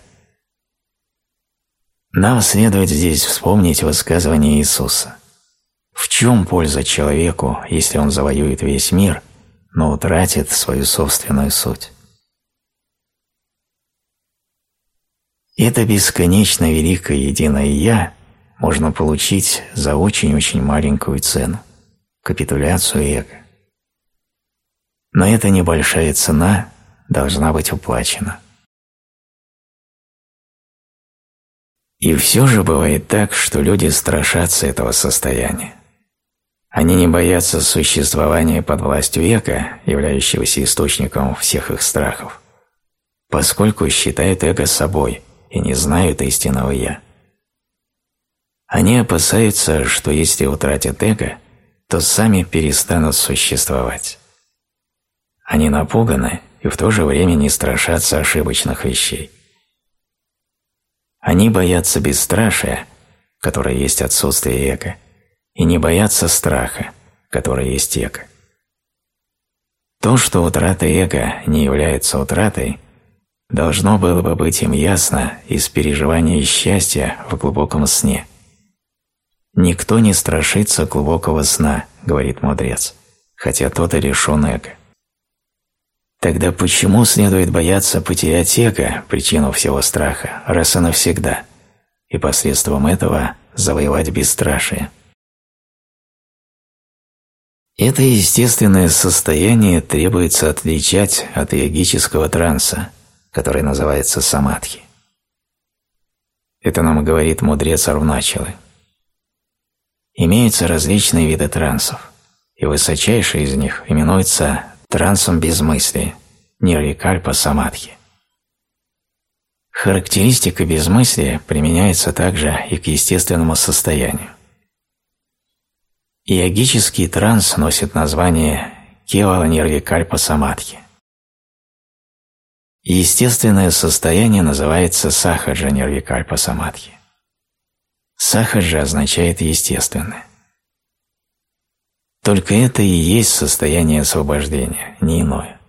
Нам следует здесь вспомнить высказывание Иисуса – в чем польза человеку, если он завоюет весь мир, но утратит свою собственную суть? Это бесконечно великое единое «Я» можно получить за очень-очень маленькую цену – капитуляцию эго. Но эта небольшая цена должна быть уплачена. И все же бывает так, что люди страшатся этого состояния. Они не боятся существования под властью эго, являющегося источником всех их страхов, поскольку считают эго собой и не знают истинного «я». Они опасаются, что если утратят эго, то сами перестанут существовать. Они напуганы и в то же время не страшатся ошибочных вещей. Они боятся бесстрашия, которое есть отсутствие эго, и не бояться страха, который есть эго. То, что утрата эго не является утратой, должно было бы быть им ясно из переживания счастья в глубоком сне. «Никто не страшится глубокого сна», — говорит мудрец, хотя тот и лишен эго. Тогда почему следует бояться потерять эго, причину всего страха, раз и навсегда, и посредством этого завоевать бесстрашие? Это естественное состояние требуется отличать от йогического транса, который называется самадхи. Это нам говорит мудрец Арвначалы. Имеются различные виды трансов, и высочайший из них именуется трансом безмыслия, нирвикальпа самадхи. Характеристика безмыслия применяется также и к естественному состоянию. Йогический транс носит название Кевала Нирвикальпа Самадхи. Естественное состояние называется Сахаджа Нирвикальпа Самадхи. Сахаджа означает естественное. Только это и есть состояние освобождения, не иное.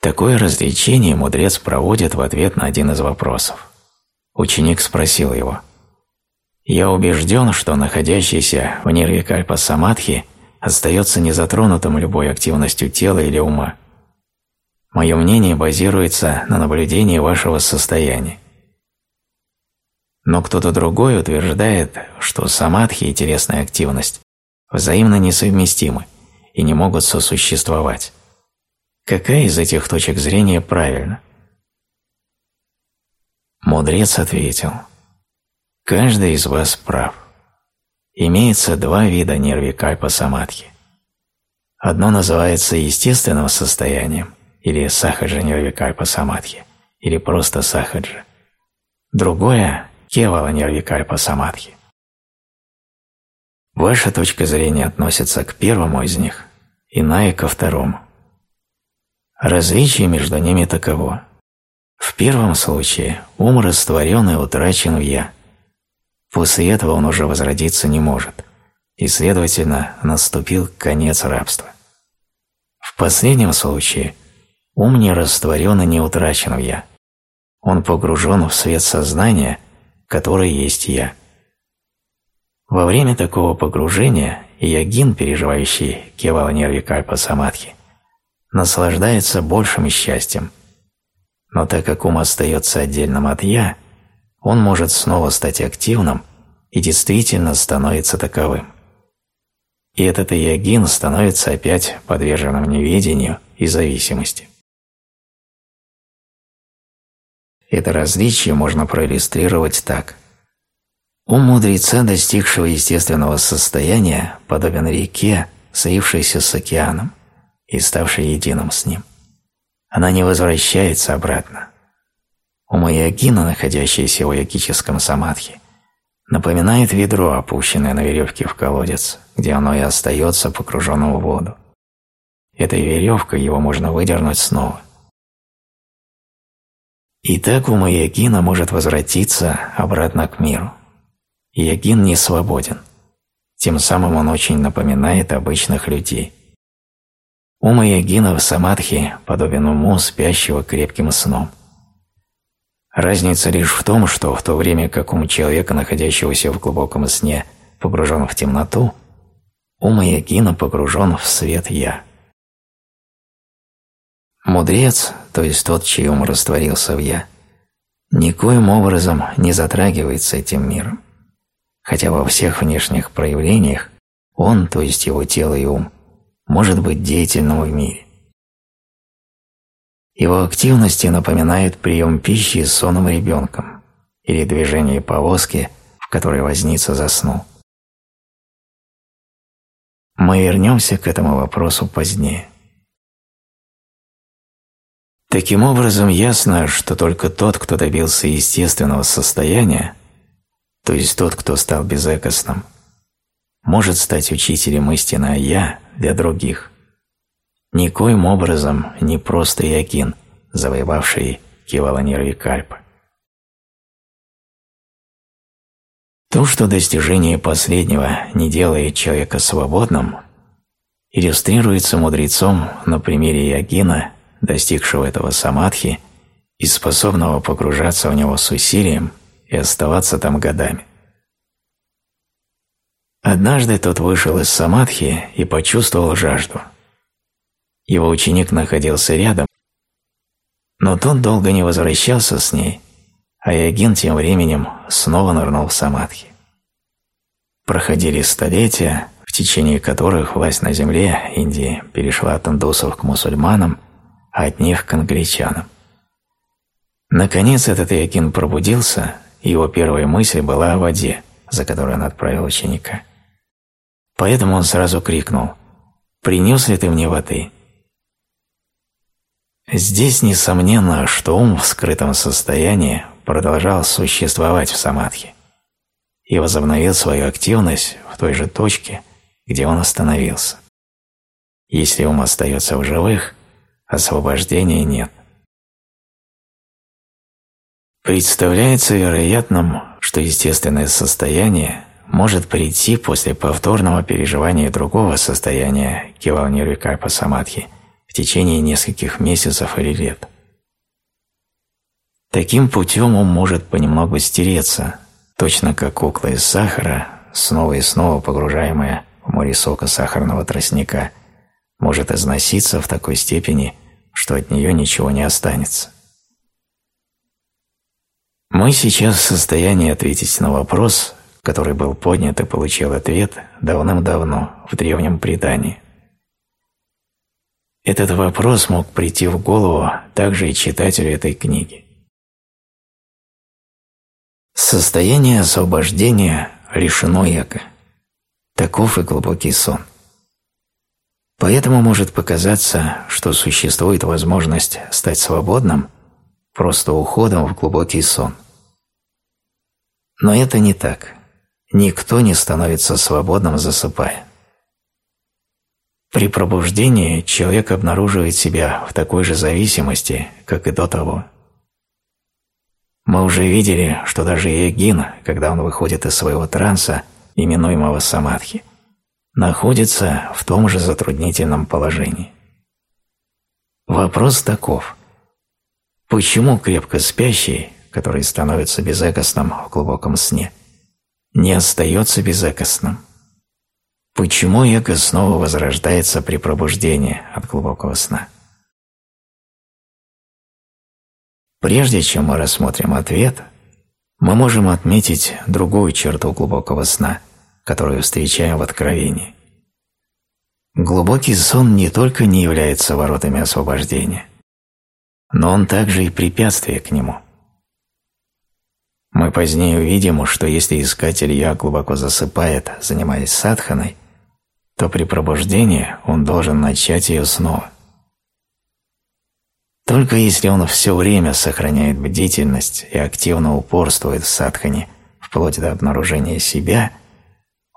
Такое развлечение мудрец проводит в ответ на один из вопросов. Ученик спросил его – я убежден, что находящийся в нирвикальпа самадхи остается незатронутым любой активностью тела или ума. Мое мнение базируется на наблюдении вашего состояния. Но кто-то другой утверждает, что самадхи и телесная активность взаимно несовместимы и не могут сосуществовать. Какая из этих точек зрения правильна? Мудрец ответил – Каждый из вас прав. Имеется два вида нирвикальпа самадхи. Одно называется естественным состоянием, или сахаджа нирвикальпа самадхи, или просто сахаджа. Другое – кевала нирвикальпа самадхи. Ваша точка зрения относится к первому из них, иная ко второму. Различие между ними таково. В первом случае ум растворен и утрачен в «я», После этого он уже возродиться не может, и, следовательно, наступил конец рабства. В последнем случае ум не растворен и не утрачен в «я». Он погружен в свет сознания, который есть «я». Во время такого погружения йогин, переживающий кевала нервикальпа самадхи, наслаждается большим счастьем. Но так как ум остается отдельным от «я», он может снова стать активным и действительно становится таковым. И этот йогин становится опять подверженным неведению и зависимости. Это различие можно проиллюстрировать так. Ум мудреца, достигшего естественного состояния, подобен реке, соившейся с океаном и ставшей единым с ним. Она не возвращается обратно. Ум йогина, находящийся в йогическом самадхи, напоминает ведро, опущенное на веревке в колодец, где оно и остается погруженным в воду. Этой веревкой его можно выдернуть снова. И так ум йогина может возвратиться обратно к миру. Йогин не свободен. Тем самым он очень напоминает обычных людей. Ум йогина в самадхи подобен уму, спящего крепким сном. Разница лишь в том, что в то время как ум человека, находящегося в глубоком сне, погружен в темноту, ум йогина погружен в свет «Я». Мудрец, то есть тот, чей ум растворился в «Я», никоим образом не затрагивается этим миром хотя во всех внешних проявлениях он, то есть его тело и ум, может быть деятельным в мире. Его активности напоминают прием пищи с сонным ребенком или движение повозки, в которой возница заснул. Мы вернемся к этому вопросу позднее. Таким образом, ясно, что только тот, кто добился естественного состояния, то есть тот, кто стал безэкостным, может стать учителем истины «я» для других. Никоим образом не просто Якин, завоевавший Киваланирви Кальпа. То, что достижение последнего не делает человека свободным, иллюстрируется мудрецом на примере Ягина, достигшего этого самадхи и способного погружаться в него с усилием и оставаться там годами. Однажды тот вышел из самадхи и почувствовал жажду. Его ученик находился рядом, но тот долго не возвращался с ней, а Ягин тем временем снова нырнул в самадхи. Проходили столетия, в течение которых власть на земле Индии перешла от индусов к мусульманам, а от них к англичанам. Наконец этот Ягин пробудился его первая мысль была о воде, за которую он отправил ученика. Поэтому он сразу крикнул «Принес ли ты мне воды?» Здесь несомненно, что ум в скрытом состоянии продолжал существовать в самадхи и возобновил свою активность в той же точке, где он остановился. Если ум остается в живых, освобождения нет. Представляется вероятным, что естественное состояние может прийти после повторного переживания другого состояния кивалнирвикальпа самадхи в течение нескольких месяцев или лет. Таким путем он может понемногу стереться, точно как кукла из сахара, снова и снова погружаемая в море сока сахарного тростника, может износиться в такой степени, что от нее ничего не останется. Мы сейчас в состоянии ответить на вопрос, который был поднят и получил ответ давным-давно в древнем предании. Этот вопрос мог прийти в голову также и читателю этой книги. Состояние освобождения лишено эго. Таков и глубокий сон. Поэтому может показаться, что существует возможность стать свободным просто уходом в глубокий сон. Но это не так. Никто не становится свободным, засыпая. При пробуждении человек обнаруживает себя в такой же зависимости, как и до того. Мы уже видели, что даже йогин, когда он выходит из своего транса, именуемого самадхи, находится в том же затруднительном положении. Вопрос таков. Почему крепко спящий который становится безэгостным в глубоком сне, не остается безэкостным. Почему эго снова возрождается при пробуждении от глубокого сна? Прежде чем мы рассмотрим ответ, мы можем отметить другую черту глубокого сна, которую встречаем в Откровении. Глубокий сон не только не является воротами освобождения, но он также и препятствие к нему. Мы позднее увидим, что если искатель «я» глубоко засыпает, занимаясь садханой, то при пробуждении он должен начать ее снова. Только если он все время сохраняет бдительность и активно упорствует в садхане вплоть до обнаружения себя,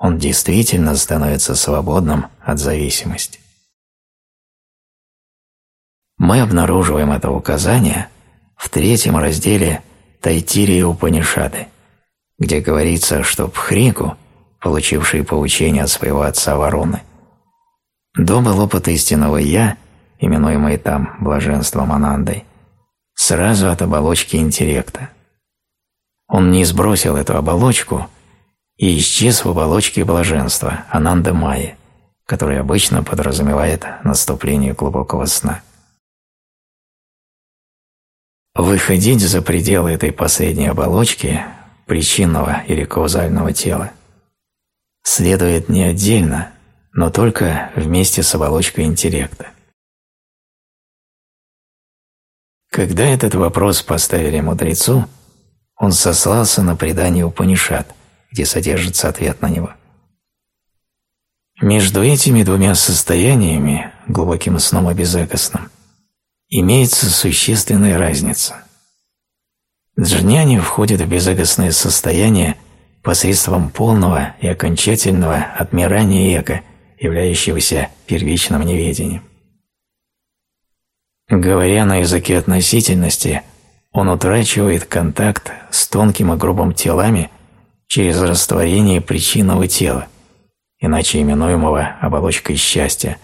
он действительно становится свободным от зависимости. Мы обнаруживаем это указание в третьем разделе Тайтирия Упанишады, где говорится, что Пхрику, получивший поучение от своего отца Варуны, добыл опыт истинного «Я», именуемый там блаженством Анандой, сразу от оболочки интеллекта. Он не сбросил эту оболочку и исчез в оболочке блаженства Ананда Майи, который обычно подразумевает наступление глубокого сна. Выходить за пределы этой последней оболочки, причинного или каузального тела, следует не отдельно, но только вместе с оболочкой интеллекта. Когда этот вопрос поставили мудрецу, он сослался на предание Упанишат, где содержится ответ на него. Между этими двумя состояниями, глубоким сном и безэкостным, имеется существенная разница. Джняни входит в безэгостное состояние посредством полного и окончательного отмирания эго, являющегося первичным неведением. Говоря на языке относительности, он утрачивает контакт с тонким и грубым телами через растворение причинного тела, иначе именуемого оболочкой счастья,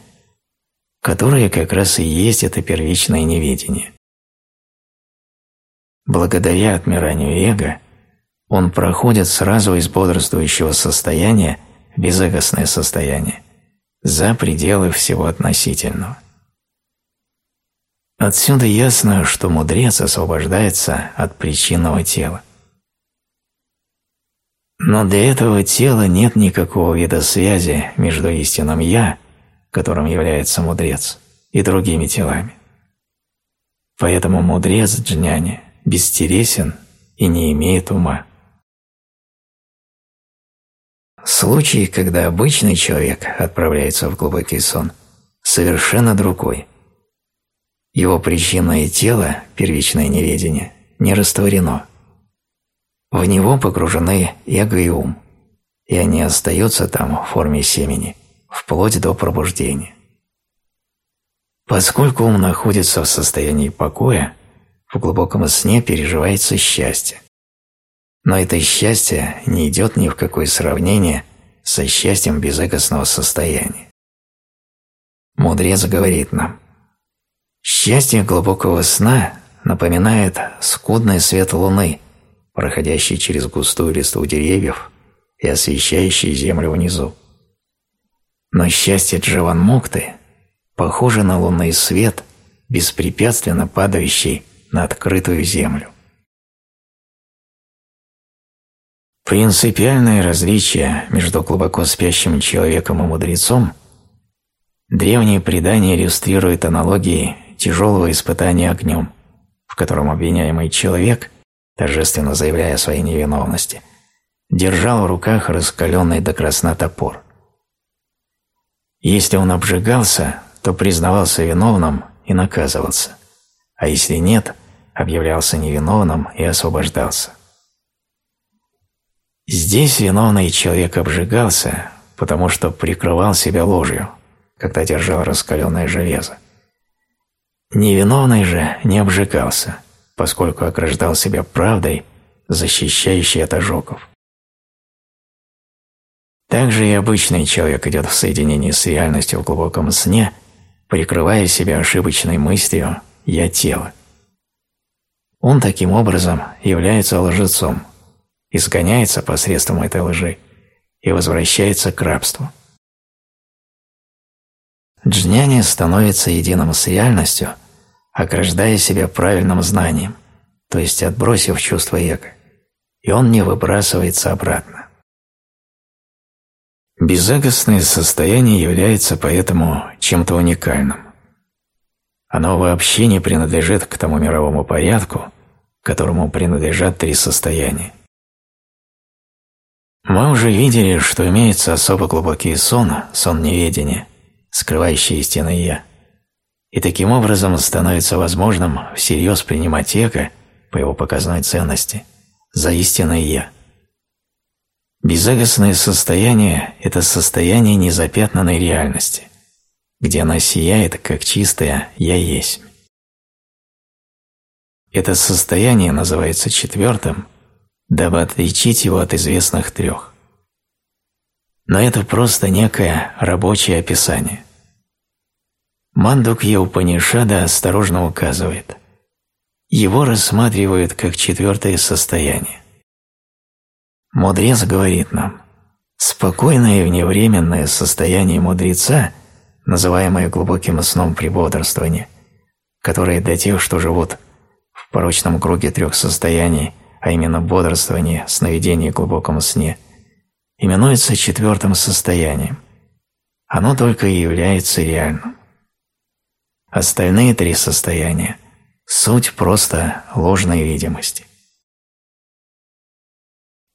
которое как раз и есть это первичное неведение. Благодаря отмиранию эго он проходит сразу из бодрствующего состояния в безэгостное состояние, за пределы всего относительного. Отсюда ясно, что мудрец освобождается от причинного тела. Но для этого тела нет никакого вида связи между истинным «я» которым является мудрец, и другими телами. Поэтому мудрец джняни бестересен и не имеет ума. Случай, когда обычный человек отправляется в глубокий сон, совершенно другой. Его причинное тело, первичное неведение, не растворено. В него погружены эго и ум, и они остаются там в форме семени, вплоть до пробуждения. Поскольку ум находится в состоянии покоя, в глубоком сне переживается счастье. Но это счастье не идет ни в какое сравнение со счастьем безэгостного состояния. Мудрец говорит нам, счастье глубокого сна напоминает скудный свет луны, проходящий через густую листву деревьев и освещающий землю внизу. Но счастье Джаванмукты похоже на лунный свет, беспрепятственно падающий на открытую землю. Принципиальное различие между глубоко спящим человеком и мудрецом древние предания иллюстрируют аналогией тяжелого испытания огнем, в котором обвиняемый человек, торжественно заявляя о своей невиновности, держал в руках раскаленный до красна топор. Если он обжигался, то признавался виновным и наказывался, а если нет, объявлялся невиновным и освобождался. Здесь виновный человек обжигался, потому что прикрывал себя ложью, когда держал раскаленное железо. Невиновный же не обжигался, поскольку ограждал себя правдой, защищающей от ожогов. Также и обычный человек идет в соединении с реальностью в глубоком сне, прикрывая себя ошибочной мыслью «я тело». Он таким образом является лжецом, изгоняется посредством этой лжи и возвращается к рабству. Джняни становится единым с реальностью, ограждая себя правильным знанием, то есть отбросив чувство эго, и он не выбрасывается обратно. Безагостное состояние является поэтому чем-то уникальным. Оно вообще не принадлежит к тому мировому порядку, которому принадлежат три состояния. Мы уже видели, что имеется особо глубокий сон, сон неведения, скрывающий истинное «я». И таким образом становится возможным всерьез принимать эго по его показной ценности за истинное «я». Безэгостное состояние – это состояние незапятнанной реальности, где она сияет, как чистое «я есть». Это состояние называется четвертым, дабы отличить его от известных трех. Но это просто некое рабочее описание. Мандукья Упанишада осторожно указывает. Его рассматривают как четвертое состояние. Мудрец говорит нам, спокойное и вневременное состояние мудреца, называемое глубоким сном при бодрствовании, которое для тех, что живут в порочном круге трех состояний, а именно бодрствование, сновидение и глубоком сне, именуется четвертым состоянием. Оно только и является реальным. Остальные три состояния – суть просто ложной видимости.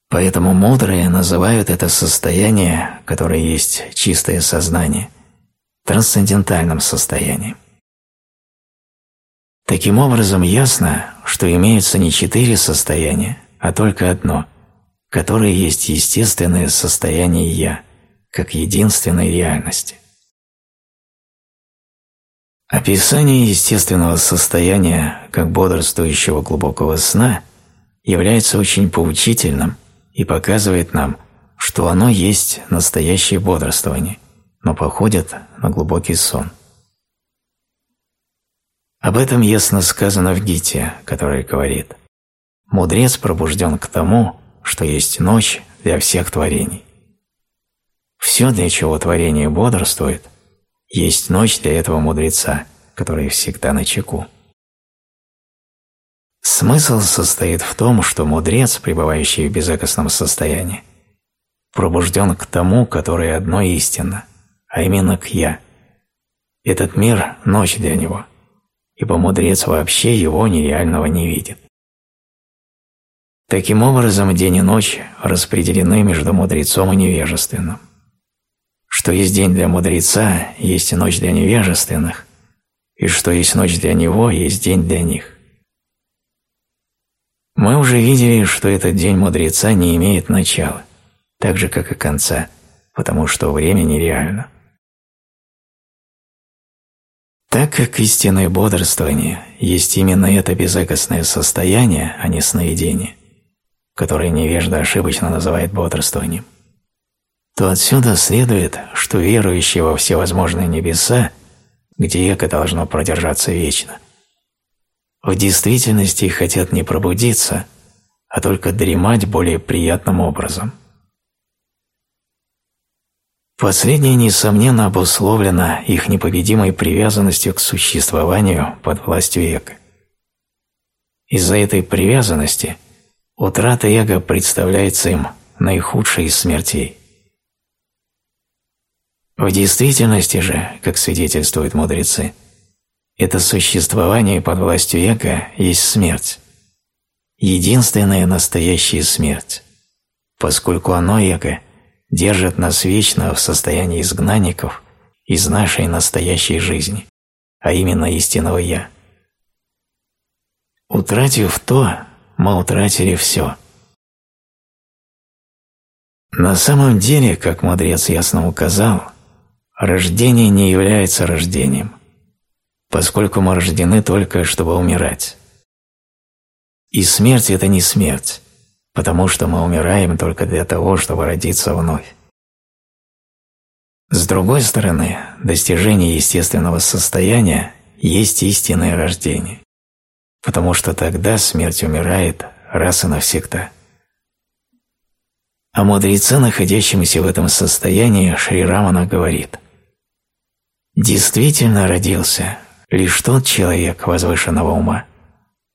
Поэтому мудрые называют это состояние, которое есть чистое сознание, трансцендентальным состоянием. Таким образом, ясно, что имеются не четыре состояния, а только одно, которое есть естественное состояние «я», как единственной реальности. Описание естественного состояния как бодрствующего глубокого сна является очень поучительным и показывает нам, что оно есть настоящее бодрствование, но походит на глубокий сон. Об этом ясно сказано в Гите, который говорит «Мудрец пробужден к тому, что есть ночь для всех творений». Все, для чего творение бодрствует, есть ночь для этого мудреца, который всегда на чеку. Смысл состоит в том, что мудрец, пребывающий в безыкостном состоянии, пробужден к тому, которое одно истинно, а именно к «я». Этот мир – ночь для него, ибо мудрец вообще его нереального не видит. Таким образом, день и ночь распределены между мудрецом и невежественным. Что есть день для мудреца, есть и ночь для невежественных, и что есть ночь для него, есть день для них. Мы уже видели, что этот день мудреца не имеет начала, так же, как и конца, потому что время нереально. Так как истинное бодрствование есть именно это безыкостное состояние, а не сновидение, которое невежда ошибочно называет бодрствованием, то отсюда следует, что верующие во всевозможные небеса, где эго должно продержаться вечно, в действительности хотят не пробудиться, а только дремать более приятным образом. Последнее, несомненно, обусловлено их непобедимой привязанностью к существованию под властью эго. Из-за этой привязанности утрата эго представляется им наихудшей из смертей. В действительности же, как свидетельствуют мудрецы, это существование под властью эго есть смерть. Единственная настоящая смерть, поскольку оно, эго, держит нас вечно в состоянии изгнанников из нашей настоящей жизни, а именно истинного «Я». Утратив то, мы утратили все. На самом деле, как мудрец ясно указал, рождение не является рождением – поскольку мы рождены только, чтобы умирать. И смерть – это не смерть, потому что мы умираем только для того, чтобы родиться вновь. С другой стороны, достижение естественного состояния есть истинное рождение, потому что тогда смерть умирает раз и навсегда. О мудреце, находящемся в этом состоянии, Шри Рамана говорит «Действительно родился лишь тот человек возвышенного ума,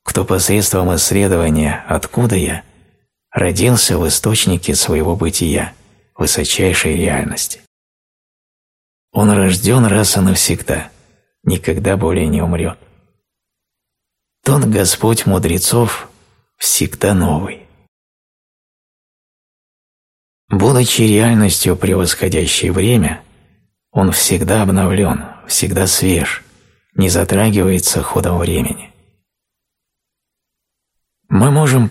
кто посредством исследования «откуда я» родился в источнике своего бытия, высочайшей реальности. Он рожден раз и навсегда, никогда более не умрет. Тот Господь мудрецов всегда новый. Будучи реальностью, превосходящей время, он всегда обновлен, всегда свеж, не затрагивается ходом времени. Мы можем